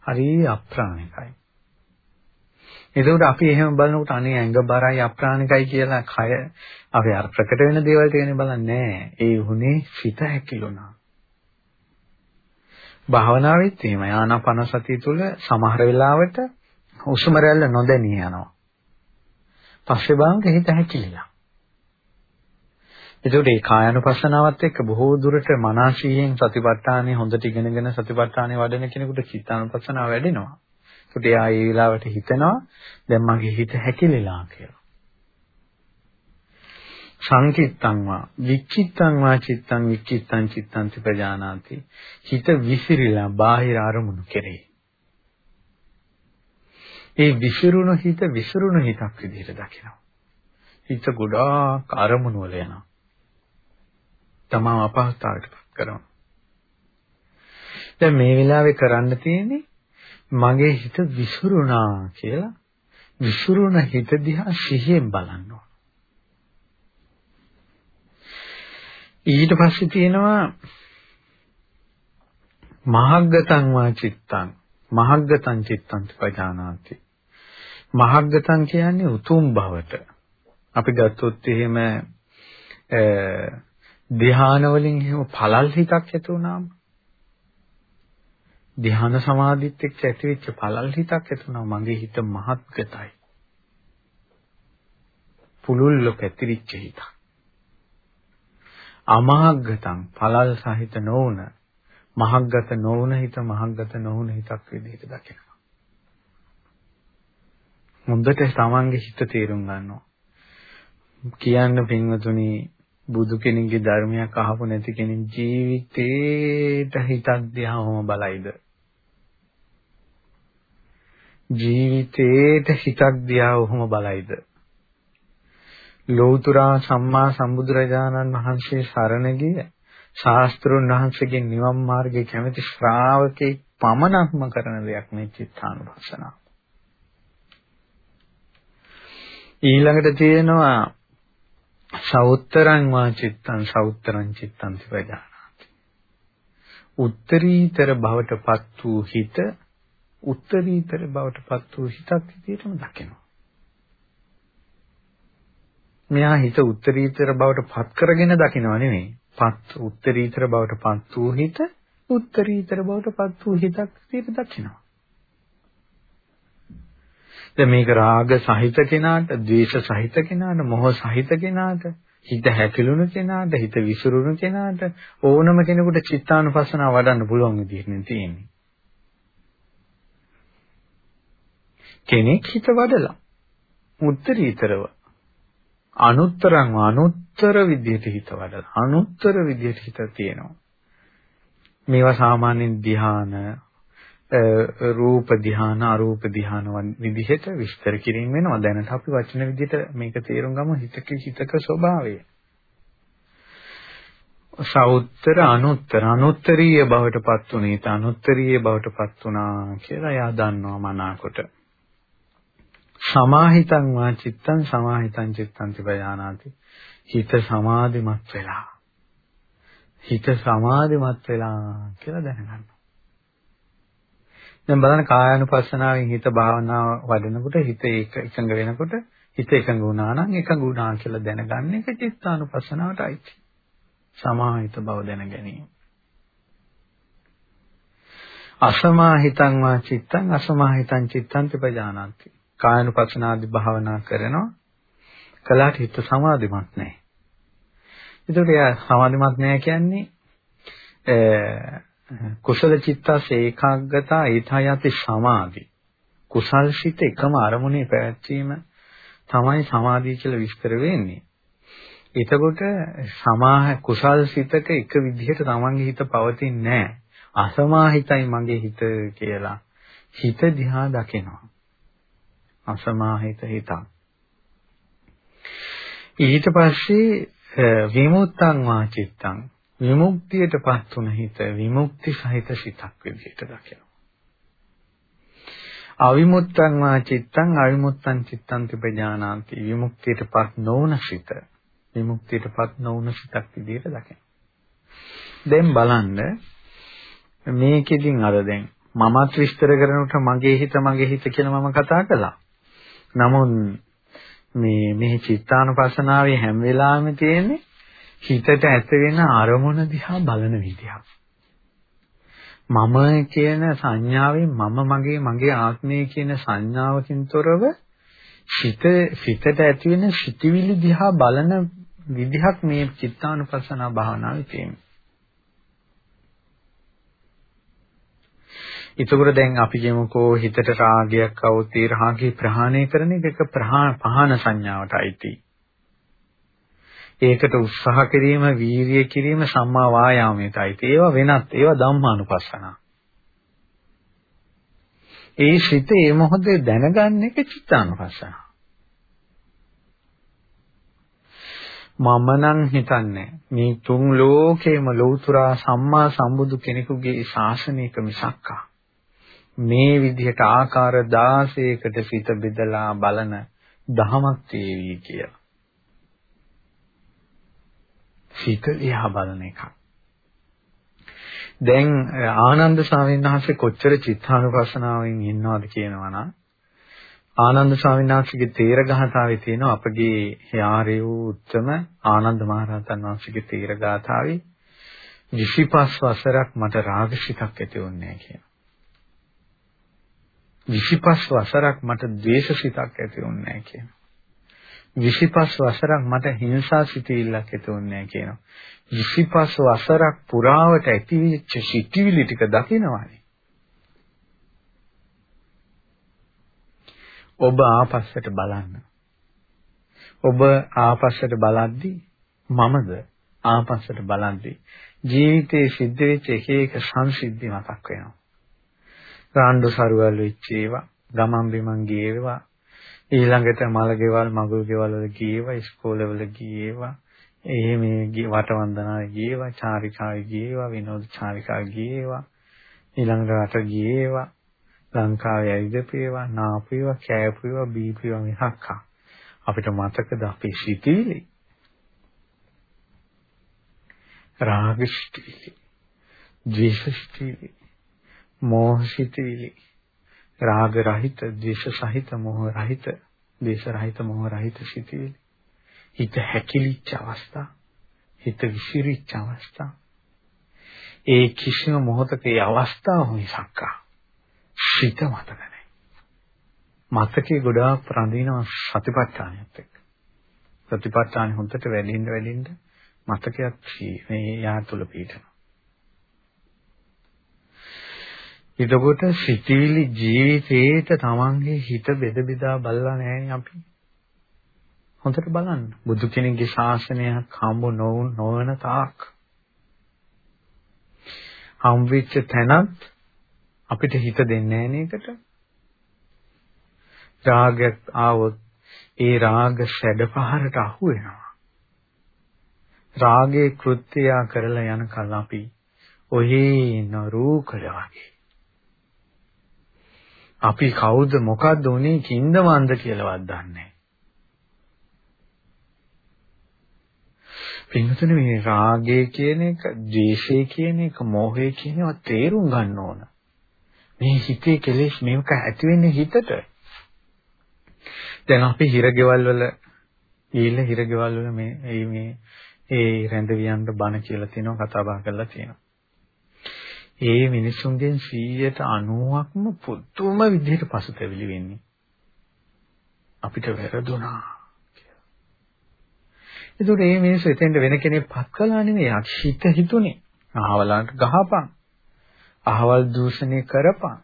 හරි අප්‍රාණිකයි. එතකොට අපි එහෙම බලනකොට අනේ ඇඟ බරයි අප්‍රාණිකයි කියලා කය අපි අර ප්‍රකට වෙන දේවල් තියෙන බලන්නේ ඒ උනේ සිත හැකිලුණා. භාවනාවෙත් එහෙමයි ආනාපාන සතිය තුළ සමහර වෙලාවට හුස්ම රැල්ල නොදැනී යනවා. පස්සේ බලන්න හිත හැකිලිලා. ඒකට ඒ කායानुපස්සනාවත් එක්ක බොහෝ දුරට මනසීයෙන් සතිපට්ඨානෙ හොඳට ඉගෙනගෙන සතිපට්ඨානෙ වඩන කෙනෙකුට චිත්තානුපස්සනාව වැඩෙනවා. ඒකට එයා ඒ වෙලාවට හිතනවා දැන් මගේ හිත හැකිලිලා කියලා. සංකිට්තං වා විචිත්තං වා චිත්තං විචිත්තං චිත්තං තිපජානාති හිත විසිරිලා බාහිර අරමුණු කෙරේ. ඒ විසිරුණු හිත විසිරුණු හිතක් විදිහට දකිනවා. හිත ගොඩාක් අරමුණු වල යනවා. තමම අපහසුතාවයටපත් කරනවා. දැන් මේ වෙලාවේ කරන්න තියෙන්නේ මගේ හිත විසිරුණා කියලා විසිරුණ හිත දිහා සිහියෙන් බලන්න ඕන. ඊට පස්සේ තියෙනවා මහග්ගතං වා චිත්තං. මහග්ගතං චිත්තං පජානාති මහග්ගතං කියන්නේ උතුම් බවට. අපි ගත්තොත් එහෙම ධ්‍යාන වලින් එහෙම පළල් හිතක් ඇති වුණාම ධ්‍යාන සමාධිත් එක්ක ඇතිවෙච්ච පළල් හිතක් ඇති වුණා මගේ හිත මහත්ගතයි පුලුල්ල පැතිරිච්ච හිතක්. අමහග්ගතං පළල් සහිත නොවුන මහග්ගත නොවුන හිත මහග්ගත නොවුන හිතක් විදිහට දකිනවා. හොඳට තමන්ගේ හිත තේරුම් ගන්නවා. කියන්න පින්වතුනි බුදු කෙනෙක්ගේ ධර්මයක් අහපු නැති කෙනෙක් ජීවිතේට හිතක් දිහාම බලයිද? ජීවිතේට හිතක් දිහා ඔහොම බලයිද ලෞතුරා සම්මා සම්බුදුරජාණන් වහන්සේ සරණ ගිය ශාස්ත්‍රුන් වහන්සේගේ නිවන් මාර්ගයේ කැමැති ශ්‍රාවකෙක් පමණක්ම කරන දෙයක් මේ චිත්තානුපස්සනාව. ඊළඟට තියෙනවා සෞත්තරං වා චිත්තං සෞත්තරං චිත්තං තිපජානාති. උත්තරීතර භවටපත් වූ හිත උත්තරීතර භවටපත් වූ හිතක් විදිහටම දකිනවා. මෙයා හිත උත්තරීතර බවට පත් කරගෙන දකිනව නෙමෙයි. පත් උත්තරීතර බවට පත් වූ හිත උත්තරීතර බවට පත් වූ හිතක් විදිහට දකිනවා. දැන් මේක රාග සහිත කෙනාට, ද්වේෂ සහිත කෙනාට, මොහ සහිත කෙනාට, හිත හැකිලුණු කෙනාට, හිත විසිරුණු කෙනාට ඕනම කෙනෙකුට චිත්තානුපස්සනාව වඩන්න පුළුවන් විදිහට තියෙන්නේ. කෙනෙක් හිත වඩලා. උත්තරීතරව අනුත්තරං අනුත්තර විදිහට හිත වඩලා. අනුත්තර විදිහට හිත තියෙනවා. මේවා සාමාන්‍යයෙන් ධ්‍යාන රූප ධ්‍යාන අරූප ධ්‍යාන විදිහට විස්තර කිරීම වෙනවා. දැනට අපි වචන විදිහට මේක තේරුම් ගමු හිතක හිතක ස්වභාවය. සෞත්තර අනුත්තර. අනුත්තරීය බවට පත් උනේ අනුත්තරීය බවට පත් උනා කියලා එයා දන්නවා මනාකොට. සමාහිතං වා චිත්තං සමාහිතං චිත්තං තිබයානාති හිත සමාධිමත් වෙලා හිත සමාධිමත් වෙලා කියලා දැනගන්නවා දැන් බලන්න කායानुපස්සනාවෙන් හිත භාවනාව වඩනකොට හිත ඒක එකඟ වෙනකොට හිත එකඟ වුණා නම් එකඟ වුණා කියලා දැනගන්න එක චිත්තානුපස්සනාවටයි. සමාහිත බව දැන ගැනීම. අසමාහිතං වා චිත්තං අසමාහිතං චිත්තං තිපජානාති. කායानुපස්සනාදි භාවනා කරනවා කලට හිත සමාධිමත් නැහැ. ඒකට එයා සමාධිමත් නැහැ කියන්නේ කුසල චිත්තස් ඒකාග්‍රතා ඊථායති සමාධි. කුසල් සිත එකම අරමුණේ පැවැත්වීම තමයි සමාධිය කියලා විස්තර වෙන්නේ. එතකොට සමාහ කුසල් සිතක එක විදිහට තමන්ගේ හිත පවතින්නේ නැහැ. අසමාහිතයි මගේ හිත කියලා හිත දිහා දකිනවා. අසමාහිත හිතක්. ඊට පස්සේ විමුක්තං වාචිත්තං විමුක්තියටපත් වුණ හිත විමුක්ති සහිත සිතක් විදිහට දකිනවා. අවිමුත්තං වා චිත්තං අවිමුත්තං චිත්තං තිපජානාති විමුක්තියටපත් නොවන සිත විමුක්තියටපත් නොවන සිතක් විදිහට දකිනවා. දැන් බලන්න මේකෙදින් අර දැන් මමත් විස්තර කරනකොට මගේ හිත මගේ හිත කියලා මම කතා කළා. නමුත් මේ මේ චිත්තානුපස්සනාවේ හැම වෙලාවෙම තියෙන්නේ හිතට ඇත වෙන අරමුණ දිහා බලන විදිහක්. මම කියන සංඥාවෙන් මම මගේ මගේ ආත්මය කියන සංඥාවකින් තොරව හිත හිතට ඇති වෙන සිටිවිලි දිහා බලන විදිහක් මේ චිත්තානුපස්සනා භාවනාවේ තියෙනවා. එතකොට දැන් අපි කියමුකෝ හිතට රාගයක් આવොත් ඒ රාගේ ප්‍රහාණය කරන එක පහන සංඥාවටයි ඒකට උත්සාහ කිරීම, වීරිය කිරීම සම්මා වායාමයටයි. ඒවා වෙනත්, ඒවා ධම්මානුපස්සනා. ඒ සිත ඒ මොහොතේ දැනගන්න එක චිත්තානුපස්සනා. මම නම් හිතන්නේ මේ තුන් ලෝකේම ලෞතුරා සම්මා සම්බුදු කෙනෙකුගේ ශාසනයක මිසක්කා මේ විදිහට ආකාර 16කට සිත බෙදලා බලන දහමක් තේවි කියලා. සිත දිහා බලන එක. දැන් ආනන්ද ස්වාමීන් වහන්සේ කොච්චර චිත්තානුපස්සනාවෙන් ඉන්නවද කියනවා නම් ආනන්ද ස්වාමීන් වහන්සේගේ තේර ගාථාවේ තියෙන අපගේ යාරේ වූ උත්තම ආනන්ද මහරහතන් වහන්සේගේ තේර ගාථාවේ 25 වසරක් මට රාගසිතක් ඇති වුණේ නැහැ 25 වසරක් මට ද්වේෂසිතක් ඇති වුණේ නැහැ කියනවා. 25 වසරක් මට හිංසා සිතිවිල්ලක් ඇති වුණේ නැහැ කියනවා. 25 වසරක් පුරාවට ඇතිවෙච්ච සිතිවිලි ටික දකිනවානේ. ඔබ ආපස්සට බලන්න. ඔබ ආපස්සට බලද්දී මමද ආපස්සට බලද්දී ජීවිතේ සිද්ධ වෙච්ච එක එක සංසිද්ධි මතක් වෙනවා. රාණ්ඩු සරුවල් වෙච්ච ඒවා, ගමන් බිමන් ගියේවා, ඊළඟට මල ගෙවල්, මගුල් ගෙවල් වල ගියේවා, ඉස්කෝලේ වල ගියේවා, එහෙ මේ වටවන්දනාවේ ගියේවා, චාරිකාවේ ගියේවා, විනෝද චාරිකාවේ ගියේවා, ඊළඟට රට ගියේවා, ලංකාවේ ඇවිදපේවා, නාපේවා, කෑපේවා, බීපේවා මිසක්ක අපිට මතකද අපේ සිටිවිලි රාගස්ටිවිලි ද්වේෂස්ටිවිලි මෝහසිතවිලි රාග රහිත, ද්වේෂ සහිත, මෝහ රහිත, ද්වේෂ රහිත, මෝහ රහිත සිතවිලි. හිත හැකිලිච්ච අවස්ථා, හිත විසිරිච්ච අවස්ථා. ඒ කිසිම මොහොතක ඒ අවස්ථාව මිසක්ක සිත මතක නැහැ. මතකේ ගොඩාක් ප්‍රඳිනවා සතිපට්ඨානයත් එක්ක. සතිපට්ඨාන හොඳට වැඩිින්න වැඩිින්න මතකයක් මේ යා තුල පිටන. එතකොට සිටිවිලි ජීවිතේට තමන්ගේ හිත බෙද බෙදා බලලා නැහැ අපි. හොඳට බලන්න. බුදු කෙනෙක්ගේ ශාසනයක් හම්බ නොවුන් නොවන තාක්. හම් වෙච්ච තැනත් අපිට හිත දෙන්නේ නැහැ නේකට. රාගයක් ආවොත් ඒ රාග සැඩ පහරට අහු වෙනවා. රාගේ කෘත්‍යය කරලා යන කල අපි ඔහේ නරූකල වගේ අපි කවුද මොකද්ද උනේ කින්දවන්ද කියලාවත් දන්නේ නැහැ. පින්තුනේ මේ රාගය කියන එක, ද්වේෂය කියන එක, මෝහය කියන ඒවා තේරුම් ගන්න ඕන. මේ හිතේ කෙලෙස් මේක ඇති වෙන්නේ හිතට. දැන් අපි හිරගෙවල් වල ගිහිල්ලා හිරගෙවල් වල මේ මේ ඒ රැඳවියන්ට බණ කියලා තියෙනවා කතා බහ කරලා තියෙනවා. ඒ මිනිසුන්ගෙන් 190ක්ම පුදුම විදිහට පසුතැවිලි වෙන්නේ. අපිට වැරදුනා කියලා. ඒතකොට මේ මිනිස්සු එතෙන්ට වෙන කෙනෙක් පත් කළා නෙමෙයි හිත හිතුනේ. අහවලන්ට ගහපන්. අහවල් දූෂණය කරපන්.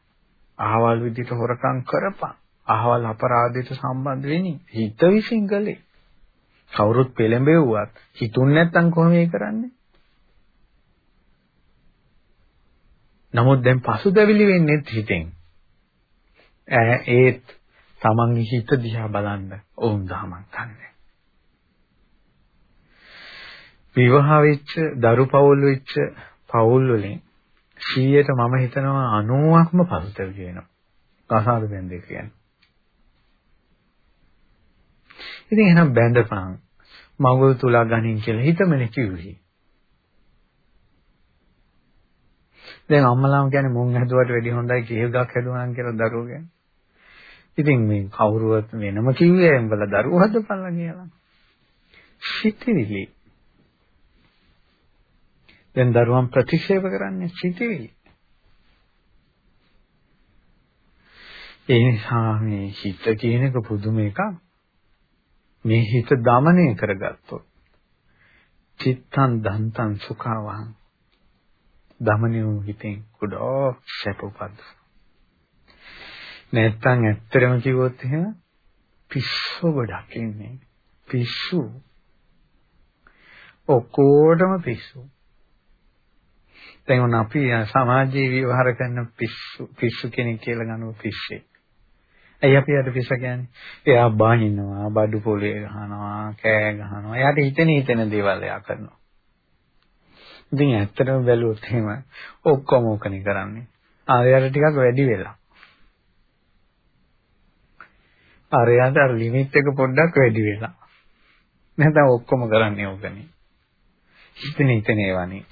අහවල් විදිහට හොරකම් කරපන්. අහවල් අපරාධයට සම්බන්ධ වෙන්නේ හිත විසින් කළේ. කවුරුත් පෙළඹෙව්වත් හිතුන්නේ නැත්නම් කොහොම ඒ කරන්නේ? නමුත් දැන් පසුදැවිලි වෙන්නේ හිතෙන්. ඒත් තමන්ගේ හිත දිහා බලන්න ඕම් දහමක් ගන්න. විවාහ වෙච්ච, දරු පවුල් වෙච්ච පවුල් වලින් 100ට මම හිතනවා 90ක්ම පසුතැවිලි වෙනවා. කසාද බැඳේ කියන්නේ. ඉතින් එහෙනම් බැඳපන් මගුල් තුලා ගනින් කියලා හිතමනේ කිව්වේ. දැන් අම්මලාම කියන්නේ මුන් හැදුවට වැඩිය හොඳයි කේ ගක් හැදුවා නම් කියලා දරුවෝ කියන්නේ. ඉතින් මේ කවුරුවත් වෙනම කිව්වේ උඹලා දරුවෝ හදපල්ලා කියලා. සිතිවිලි. දැන් දරුවන් ප්‍රතික්ෂේප කරන්නේ සිතිවිලි. ඒ නිසා මේ හිත කියන එක පුදුම එකක්. මේ හිත দমনය කරගත්තොත් චිත්තං දන්තං සුඛවං දමනියු හිතෙන් කුඩෝ සැපපත් නැත්තම් ඇත්තටම කිව්වොත් එහෙම පිස්සු ගොඩක් ඉන්නේ පිස්සු ඔක්කොටම පිස්සු දැන් උන අපි සමාජයේ විවහාර කරන පිස්සු පිස්සු කෙනෙක් කියලා ගන්නව පිස්සේ ඇයි අපි අර පිස්ස කියන්නේ? එයා බාහිනවා, බඩු පොලේ ගහනවා, කෑ ගහනවා. එයාට හිතෙන හිතෙන දේවල් එයා කරනවා. ඉතින් ඇත්තටම බැලුවොත් එහෙම ඔක්කොම ඕකනේ කරන්නේ. ආරයට ටිකක් වැඩි වෙලා. ආරයට අර ලිමිට් එක පොඩ්ඩක් වැඩි වෙලා. නැත්නම් ඔක්කොම කරන්නේ ඕකනේ. හිතෙන හිතෙන ඒවානේ.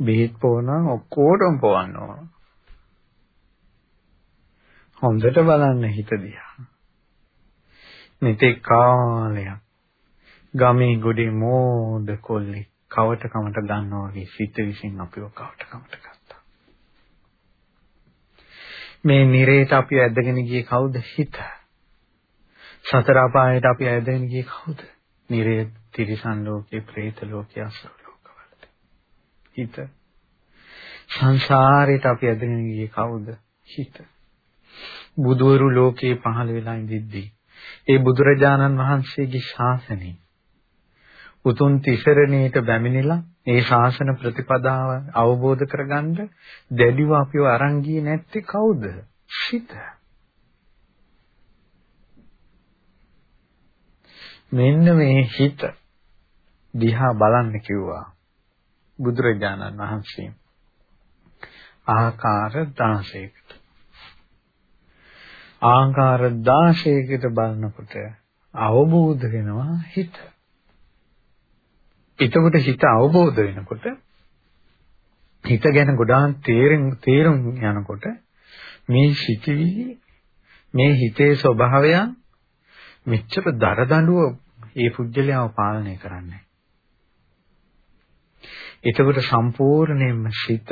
බෙහෙත් පොවන ඔක්කොටම පොවන්න ඕන. හොඳට බලන්න හිත දිහා. මෙතෙක් කාලයක් ගමේ ගොඩේ මෝද කොල්ලේ කවට කමට ගන්නවා වගේ සිත විසින් අපිව කවට කමට ගත්තා. මේ නිරේට අපි ඇදගෙන ගියේ කවුද හිත? සතර අපායට අපි ඇදගෙන ගියේ කවුද? නිරේ තිරිසන් ලෝකේ, പ്രേත ලෝකේ, අසුර ලෝකවලට. හිත. සංසාරයට අපි ඇදගෙන ගියේ කවුද? හිත. බුදවරු ලෝකේ පහළ වෙලා ඉඳිද්දී ඒ බුදුරජාණන් වහන්සේගේ ශාසනය උතුම් තිසරණයට බැමිණිලා ඒ ශාසන ප්‍රතිපදාව අවබෝධ කරගන්න දැඩිව අපිව අරන් ගියේ නැත්තේ කවුද? සිත. මෙන්න මේ හිත දිහා බලන්න කිව්වා බුදුරජාණන් වහන්සේ ආකාර 16කට ආකාර 16කට බලනකොට අවබෝධ වෙනවා හිත එතකොට හිත අවබෝධ වෙනකොට හිත ගැන ගොඩාක් තේරුම් තේරුම් යනකොට මේ සිටිවිලි මේ හිතේ ස්වභාවය මෙච්චර දරදඬුව ඒ පුජ්‍යලයාව පාලනය කරන්නේ. එතකොට සම්පූර්ණයෙන්ම සිත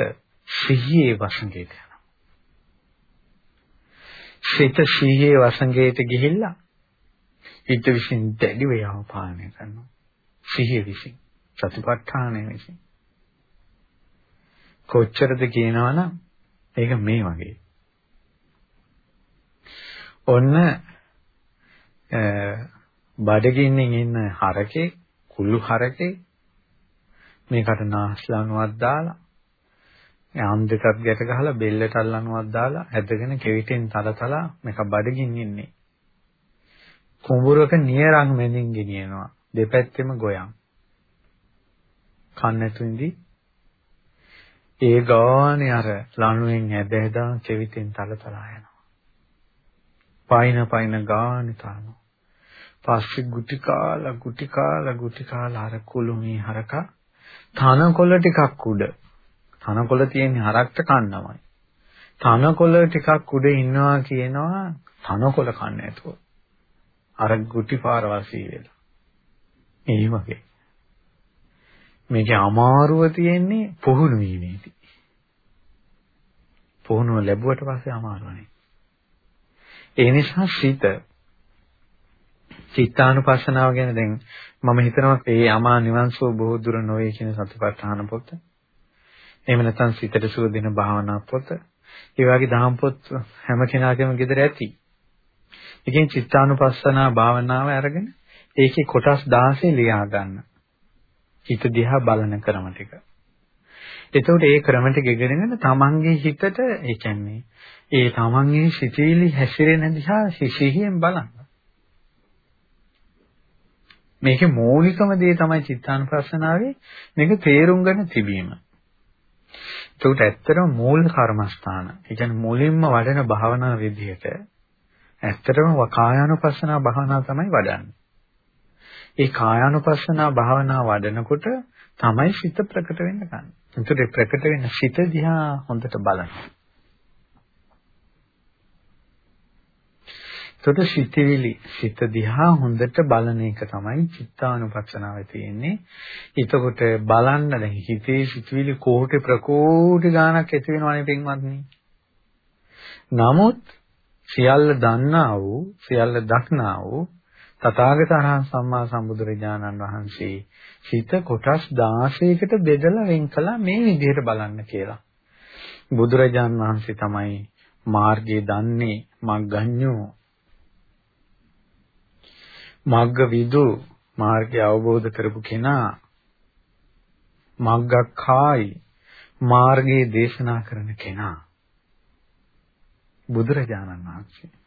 සිහියේ වසඟයට යනවා. සිත සිහියේ වසඟයට ගිහිල්ලා හිත විසින් දැඩිව යව පාලනය කරනවා. සිහිය විසින්. සතිපට්ඨානය විසින්. කොච්චරද කියනවනම් ඒක මේ වගේ. ඔන්න බඩගින්නෙන් ඉන්න හරකේ කුළු හරකේ මේකට නාස්ලනුවක් දාලා යම් දෙකක් ගැට ගහලා බෙල්ලට අල්ලනුවක් දාලා ඇදගෙන කෙවිතෙන් තලතලා මේක බඩගින්න ඉන්නේ. කුඹුරක නියරන් මෙඳින් ගෙනියනවා. දෙපැත්තෙම ගොයන්. කන්න නැතු ඉඳි ඒ ගානේ අර ලණුවෙන් ඇද ඇදා කෙවිතෙන් තලතලා යනවා. පයින් පයින් ගානේ තානවා. පස්සේ ගුටි කාලා ගුටි කාලා ගුටි කාලා අර කුළුමී හරක තනකොළ ටිකක් උඩ තනකොළ තියෙන හරක්ට කන්නමයි. තනකොළ ටිකක් උඩ ඉන්නවා කියනවා තනකොළ කන්න නැතුව. අර ගුටි පාරවල් සී වෙලා. ඒ වගේ. මේකේ අමාරුව තියෙන්නේ පුහුණු වීමේදී. පුහුණුව ලැබුවට පස්සේ අමාරුවනේ. ඒ නිසා සිත චිත්තානුපස්සනාව ගැන දැන් මම හිතනවා මේ අමා නිවන්සෝ බොහෝ දුර නොවේ කියන සතිපට්ඨාන පොත. එහෙම නැත්නම් සිතට සුව දෙන භාවනා පොත. ඒ වගේ දහම් පොත් හැම කෙනාගේම ගෙදර ඇති. එකෙන් චිත්තානුපස්සනා භාවනාව අරගෙන ඒකේ කොටස් 16 ලියා ගන්න. හිත දිහා බලන ක්‍රම ටික. එතකොට ඒ ක්‍රම ටික ඉගෙනගෙන තමන්ගේ හිතට ඒ කියන්නේ ඒ තමන්ගේ සිතිවිලි හැසිරෙන දිහා සිහියෙන් බලන්න. මේකේ මූලිකම දේ තමයි චිත්තානුපස්සනාවේ මේක තේරුම් ගන්න තිබීම. එතකොට ඇත්තටම මූල කර්මස්ථාන. ඒ කියන්නේ මුලින්ම වඩන භාවනා විදිහට ඇත්තටම කායානුපස්සනා භාවනා තමයි වඩන්නේ. ඒ කායානුපස්සනා භාවනා වඩනකොට තමයි සිත ප්‍රකට වෙන්න ගන්න. එතකොට ප්‍රකට වෙන සිත දිහා හොඳට බලන්න. එතකොට සිතවිලි සිත දිහා හොඳට බලන එක තමයි චිත්තානුපස්සනාවේ තියෙන්නේ. එතකොට බලන්න දැන් හිතේ සිතවිලි කෝටි ප්‍රකෝටි ගාණක් ඇති වෙනවනේ පින්වත්නි. නමුත් සියල්ල දන්නා වූ සියල්ල දක්නා වූ තථාගතයන් සම්මා සම්බුදුරජාණන් වහන්සේ හිත කොටස් 16කට බෙදලා වෙන් කළා මේ විදිහට බලන්න කියලා. බුදුරජාණන් වහන්සේ තමයි මාර්ගය දන්නේ මග්ගඤ්ඤෝ මග්ග විදු මාර්ගය අවබෝධ කරපු කෙනා මග්ගක්ඛායි මාර්ගයේ දේශනා කරන කෙනා බුදුරජාණන් වහන්සේ.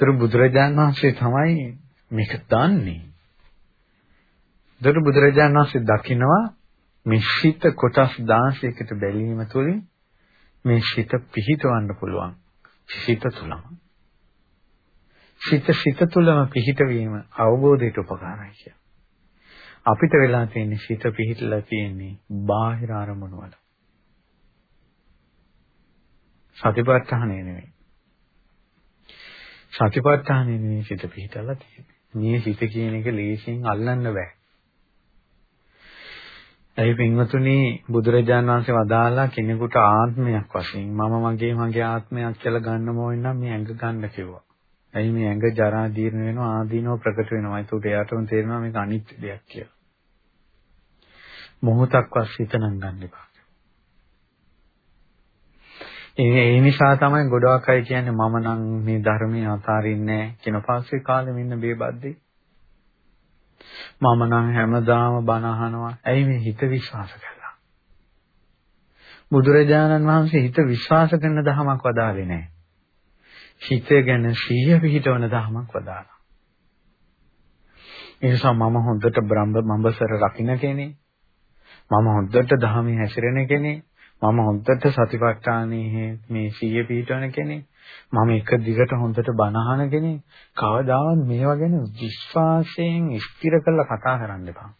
ඒතර බුදුරජාණන් වහන්සේ තමයි මේක දන්නේ. ඒතර බුදුරජාණන් වහන්සේ දකිනවා මේ ශිත කොටස් 16කට බැලීම තුළින් මේ ශිත පිහිටවන්න පුළුවන්. ශිත තුලම. ශිත ශිත තුලම පිහිටවීම අවබෝධයට උපකාරයි කිය. අපිට වෙලා තියෙන්නේ ශිත පිහිටලා තියෙන්නේ බාහිර අරමුණු වල. සතිපට්ඨානෙ නෙවෙයි. සතිපට්ඨානෙ නෙවෙයි සිත පිහිටලා තියෙන්නේ. මේ සිත කියන එක ලේසියෙන් අල්ලන්න බෑ. ඒ පින්වතුනි බුදුරජාන් වහන්සේ වදාලා කෙනෙකුට ආත්මයක් වශයෙන් මම මගේ මගේ ආත්මයක් කියලා ගන්න ඕන නම් මේ ඇඟ ගන්න කිව්වා. එයි මේ ඇඟ ජරා දීර්ණ වෙනවා ආදීනව ප්‍රකට වෙනවා. ඒකට එයාටම තේරෙනවා මේක අනිත්‍ය දෙයක් කියලා. මොහොතක්වත් හිතනම් ගන්න එපා. ඒ නිසා තමයි ගොඩාක් අය කියන්නේ මම නම් මේ ධර්මයේ අතාරින්නේ කියන පස්සේ කාලෙ මෙන්න බේබද්දේ. මම නම් හැමදාම බණ අහනවා. ඇයි මේ හිත විශ්වාස කළා? බුදුරජාණන් වහන්සේ හිත විශ්වාස කරන ධමයක් වදාලේ නැහැ. හිත ගැන සිහිය පිහිටවන ධමයක් වදාලා. ඒ නිසා මම හොඳට බ්‍රහ්ම මඹසර රකින්න කෙනෙක්. මම හොඳට ධහමේ හැසිරෙන කෙනෙක්. මම හොඳට සතිපට්ඨානයේ මේ සිහිය පිහිටවන කෙනෙක්. මම එක දිගට හොඳට බණ අහන කෙනෙක්. කවදාවත් මේවා ගැන විශ්වාසයෙන් ස්ථිර කරලා කතා කරන්න එපා.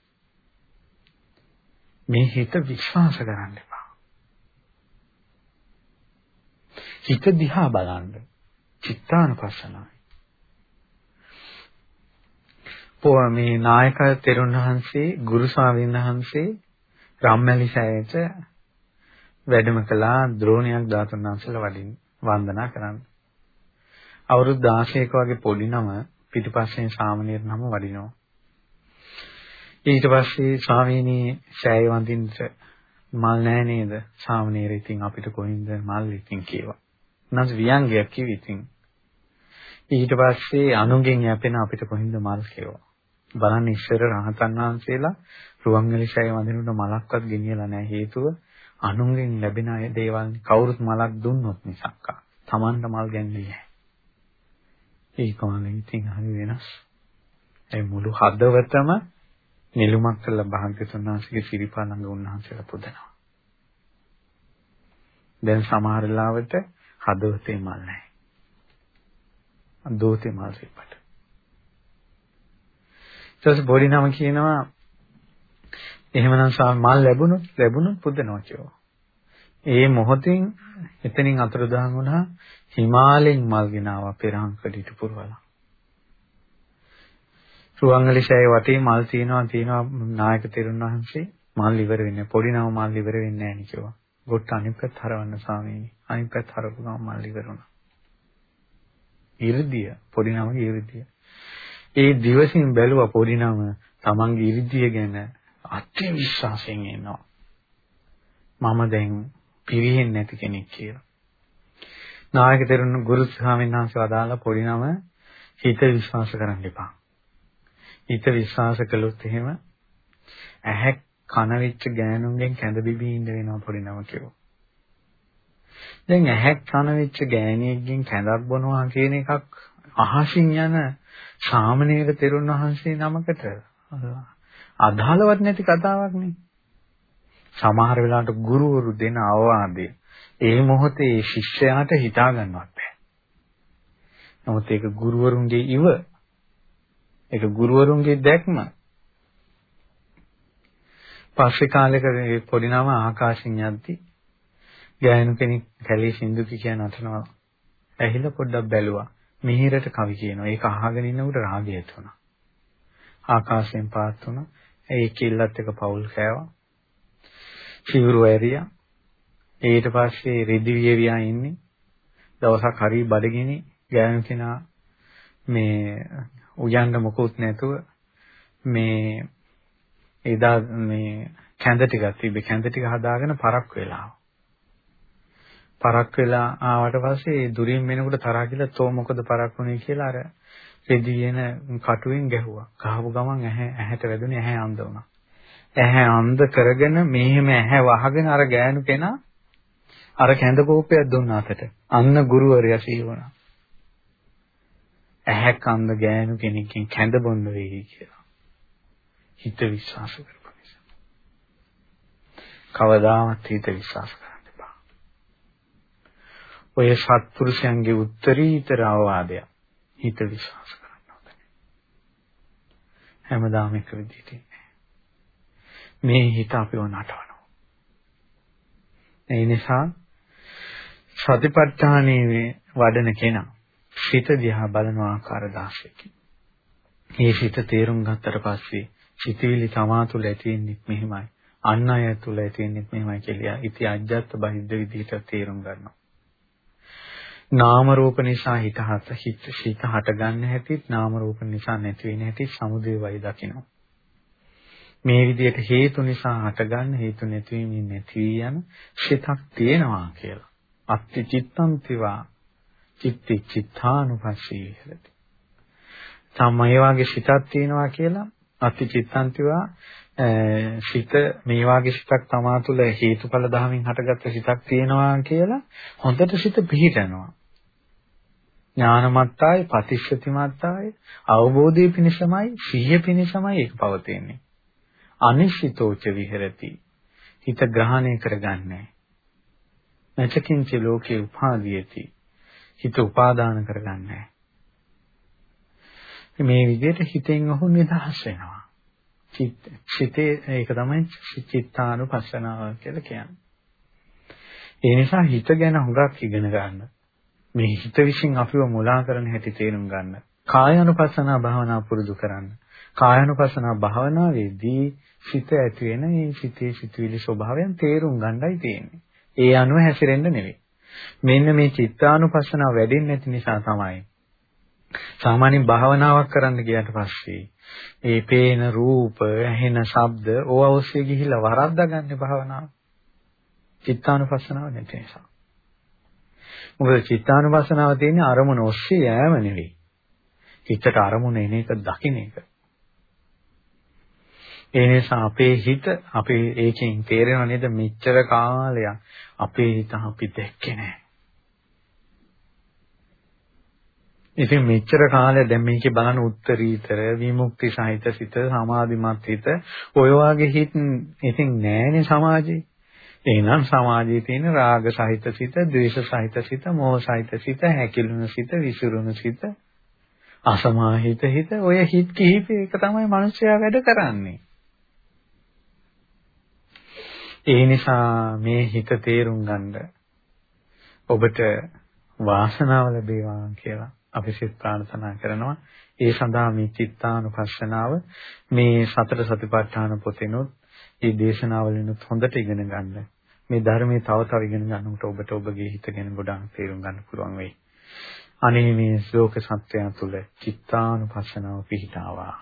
මේ හිත විශ්වාස කරන්න එපා. හිත දිහා බලන්න. චිත්තානුපස්සනාවයි. පො මේ නායක තෙරුන් වහන්සේ ගුරු ස්වාමීන් වහන්සේ රම්මැලි සෑයට වැඩම කළා ද්‍රෝණයක් ධාතුන් වහන්සේලා වඩින් වන්දනා කරන්න. අවුරුදු 16ක වගේ පොඩි නම පිටිපස්සෙන් සාමණේර නම වඩිනවා. ඊට පස්සේ ස්වාමීනි ඡාය වඳින්නට මල් නෑ නේද? සාමණේර ඉතින් අපිට කොහින්ද මල් ඉතින් කියවා. නැස් වියංගයක් කිව්ව ඉතින්. ඊට පස්සේ අනුගෙන් යැපෙන අපිට කොහින්ද මල් කියවා. බලන්න ඉස්සර රහතන් වහන්සේලා රුවන්වැලි ඡාය වඳිනුට මලක්වත් ගෙනියලා නැහැ හේතුව අනුන්ගෙන් ලැබෙන දේවල් කවුරුත් මලක් දුන්නොත් මිසක් තමන්ට මල් ගැන්නේ නැහැ. ඒකමනේ ඉතින් හරි වෙනස්. ඒ මුළු හදවතම නිලුමක් කළ භාග්‍යතුන් වහන්සේගේ සිරිපා ළඟ උන්වහන්සේලා පුදනවා. දැන් සමහර ලාවට හදවතේ මල් නැහැ. දෝතේ මල් සිපට. ඊට පස්සේ බොඩි නම කියනවා එහෙමනම් මල් ලැබුණොත් ලැබුණොත් පුදනවා කියෝ. ඒ මොහොතින් එතනින් අතුරුදහන් වුණා හිමාලයෙන් මල් ගෙනාවා පෙරහංකඩිට පුරවලා. රුවන්වැලිසෑය වටේ මල් තියනවා තියනවා නායක තෙරුන් වහන්සේ මල් ඉවර වෙන්නේ පොඩි නව මල් ඉවර වෙන්නේ නැහැ නේ කිව්වා. ගොට්ට අනිත් පැත්ත හරවන්න ස්වාමීනි. අනිත් පැත්ත හරපු ගමන් මල් ඉවර වුණා. 이르දිය පොඩි නවගේ 이르දිය. ඒ දිවසින් බැලුවා පොඩි නම තමන්ගේ 이르දිය ගැන අති විශ්වාසයෙන් ඉන්නවා. මම දැන් පිරිහෙන්නේ නැති කෙනෙක් කියලා. නායක තෙරුණ ගුරු ස්වාමීන් වහන්සේ වදාලා පොඩි නම හිත විශ්වාස කරන්න එපා. හිත විශ්වාස කළොත් එහෙම ඇහැ කන වෙච්ච ගෑනුන්ගෙන් කැඳ බිබී ඉන්න වෙනවා පොඩි නම කිව්වා. දැන් ඇහැ කන වෙච්ච ගෑණියෙක්ගෙන් කැඳක් බොනවා කියන එකක් අහසින් යන සාමණේර තෙරුන් වහන්සේ නමකට අදාළවත් නැති කතාවක් නේ. සමහර වෙලාවට ගුරුවරු දෙන අවවාදය ඒ මොහොතේ ශිෂ්‍යයාට හිතා ගන්නවත් බෑ. නමුත් ඒක ගුරුවරුන්ගේ ඉව ඒක ගුරුවරුන්ගේ දැක්ම. පස්සේ කාලෙක පොඩි නම ආකාශින් යද්දි ගෑනු කෙනෙක් කැලේ සින්දුකි කියන අතනවා. ඇහිලා පොඩ්ඩක් බැලුවා. මිහිරට කවි කියනවා. ඒක අහගෙන ඉන්නකොට රාගය ඇති වුණා. ආකාශයෙන් පාත් වුණා. ඒ කිල්ලත් එක පවුල් කෑවා. සිවුරු ඇරියා. ඊට පස්සේ රෙදි වියවියා ඉන්නේ. දවසක් හරි බඩගිනි ගෑනු කෙනා මේ උයන්න මොකුත් නැතුව මේ එදා මේ කැඳ ටිකක් තිබ්බේ කැඳ ටික හදාගෙන පරක් වෙලා පරක් වෙලා ආවට පස්සේ දුරින් වෙනකොට තරහා කියලා තෝ මොකද පරක් වුනේ කියලා අර රෙදි වෙන කටුවෙන් ගැහුවා. ගහපු ගමන් ඇහැ ඇහැට වැදුනේ ඇහැ අන්ධ වුණා. ඇහැ අන්ධ කරගෙන මෙහෙම ඇහැ වහගෙන අර ගෑනු කෙනා අර කැඳ කෝපයක් දුන්නා අතට. අන්න ගුරුවරයා සිහි වුණා. ඇහැක් අන්ධ ගෑනු කෙනකින් කැඳ බොන්න වෙයි කියලා. හිත විශ්වාස කරපු නිසා. කවදාවත් හිත විශ්වාස කරන්න එපා. ඔය සත්පුරුෂයන්ගේ උත්තරීතර අවවාදය හිත විශ්වාස කරන්න ඕනේ. හැමදාම එක විදිහට ඉන්නේ. මේ හිත අපිව නටවනවා. ඒ නිසා සතිපට්ඨානයේ වඩන කෙනා සිත දිහා බලන ආකාර 16කින්. මේ සිත තේරුම් ගත්තට පස්සේ සිතවිලි තමා තුළ ඇති වෙන්නේ මෙහෙමයි. අන් අය තුළ ඇති වෙන්නේ මෙහෙමයි කියලා ඉති අජ්ජත් බහිද්ද විදිහට තේරුම් ගන්නවා. නාම රූප නිසා හිත හත හිත හිත හට ගන්න හැටිත් නාම රූප නිසා නැති වෙන හැටි සමුදේ වයි දකිනවා. මේ විදිහට හේතු නිසා හටගන්න හේතු නැතිවීමෙන් නැති යන සිතක් තියෙනවා කියලා. අත්ති චිත්තන්තිවා චිත්ති චිත්තානුපස්සී හරති. තම මේ වාගේ සිතක් තියෙනවා කියලා අත්ති චිත්තන්තිවා සිත මේ වාගේ සිතක් තමා තුළ හේතුඵල ධමයෙන් හටගත්ත සිතක් තියෙනවා කියලා හොඳට සිත පිහිටනවා. ඥානමත්තාය පටිච්චසමුප්පාදය අවබෝධයේ පිණසමයි සිහිය පිණසමයි ඒක පවතින්නේ. අනිශ්චිතෝච විහෙරති. හිත ග්‍රහණය කරගන්නේ. නැචකින්ච ලෝකේ උපාදීයති. හිත උපාදාන කරගන්නේ. මේ විදිහට හිතෙන් ඔහු නිදහස් වෙනවා. චිත්ත සිතේ ඒක තමයි චිත්තානුපස්සනාව කියලා කියන්නේ. ඒ නිසා හිත ගැන හුඟක් ඉගෙන ගන්න. මේ හිත විසින් අපිව මුලා කරන හැටි තේරුම් ගන්න. කායानुපස්සනා භාවනා පුරුදු කරන්න. කායानुපස්සනා භාවනාවේදී සිත ඇති වෙන මේ සිතේ සිතුවිලි ස්වභාවයන් තේරුම් ගන්නයි තියෙන්නේ. ඒ අනුව හැසිරෙන්න නෙවෙයි. මෙන්න මේ චිත්තානුපස්සනාව වැඩෙන්නේ නැති නිසා තමයි සාමාන්‍යයෙන් භාවනාවක් කරන්න ගියට පස්සේ ඒ පේන රූප, ඇහෙන ශබ්ද ඕව ඔස්සේ ගිහිල්ලා වරද්දා ගන්න භාවනාව. චිත්තානුපස්සනාව නැති නිසා. මොකද චිත්තානුපස්සනාව තියෙන්නේ අරමුණ ඔස්සේ යෑම නෙවෙයි. හිතට අරමුණ එන එක දකින්න එක. ඒ නිසා අපේ හිත අපේ ඒකෙන් තේරෙනව නේද මෙච්චර කාලයක් අපේ හිත අපි දැක්කේ නැහැ. ඉතින් මෙච්චර කාලය දැන් මේකේ බලන උත්තරීතර විමුක්ති සහිත සිත සමාධිමත් හිත ඔය වගේ හිත ඉතින් නැහැනේ සමාජේ. එහෙනම් සමාජයේ තියෙන රාග සහිත සිත, ද්වේෂ සහිත සිත, මෝහ සහිත සිත, හැකිලුණු සිත, විසිරුණු සිත, අසමාහිත හිත ඔය හිත් කිහිපයක තමයි මිනිස්සයා වැඩ කරන්නේ. ඒ නිසා මේ හිත තේරුම් ගන්න ඔබට වාසනාව ලැබේවා කියලා අපි සිත ප්‍රාර්ථනා කරනවා. ඒ සඳහා මේ චිත්තානුපස්සනාව මේ සතර සතිපට්ඨාන පොතේනොත් මේ දේශනාවලිනුත් හොඳට ඉගෙන ගන්න. මේ ධර්මයේ තව තව ඉගෙන ගන්නකොට ඔබට ඔබගේ හිත ගැන ගොඩාක් තේරුම් ගන්න පුළුවන් වෙයි. අනේ මේ ශෝක සත්‍යය තුළ චිත්තානුපස්සනාව පිහිටාවා.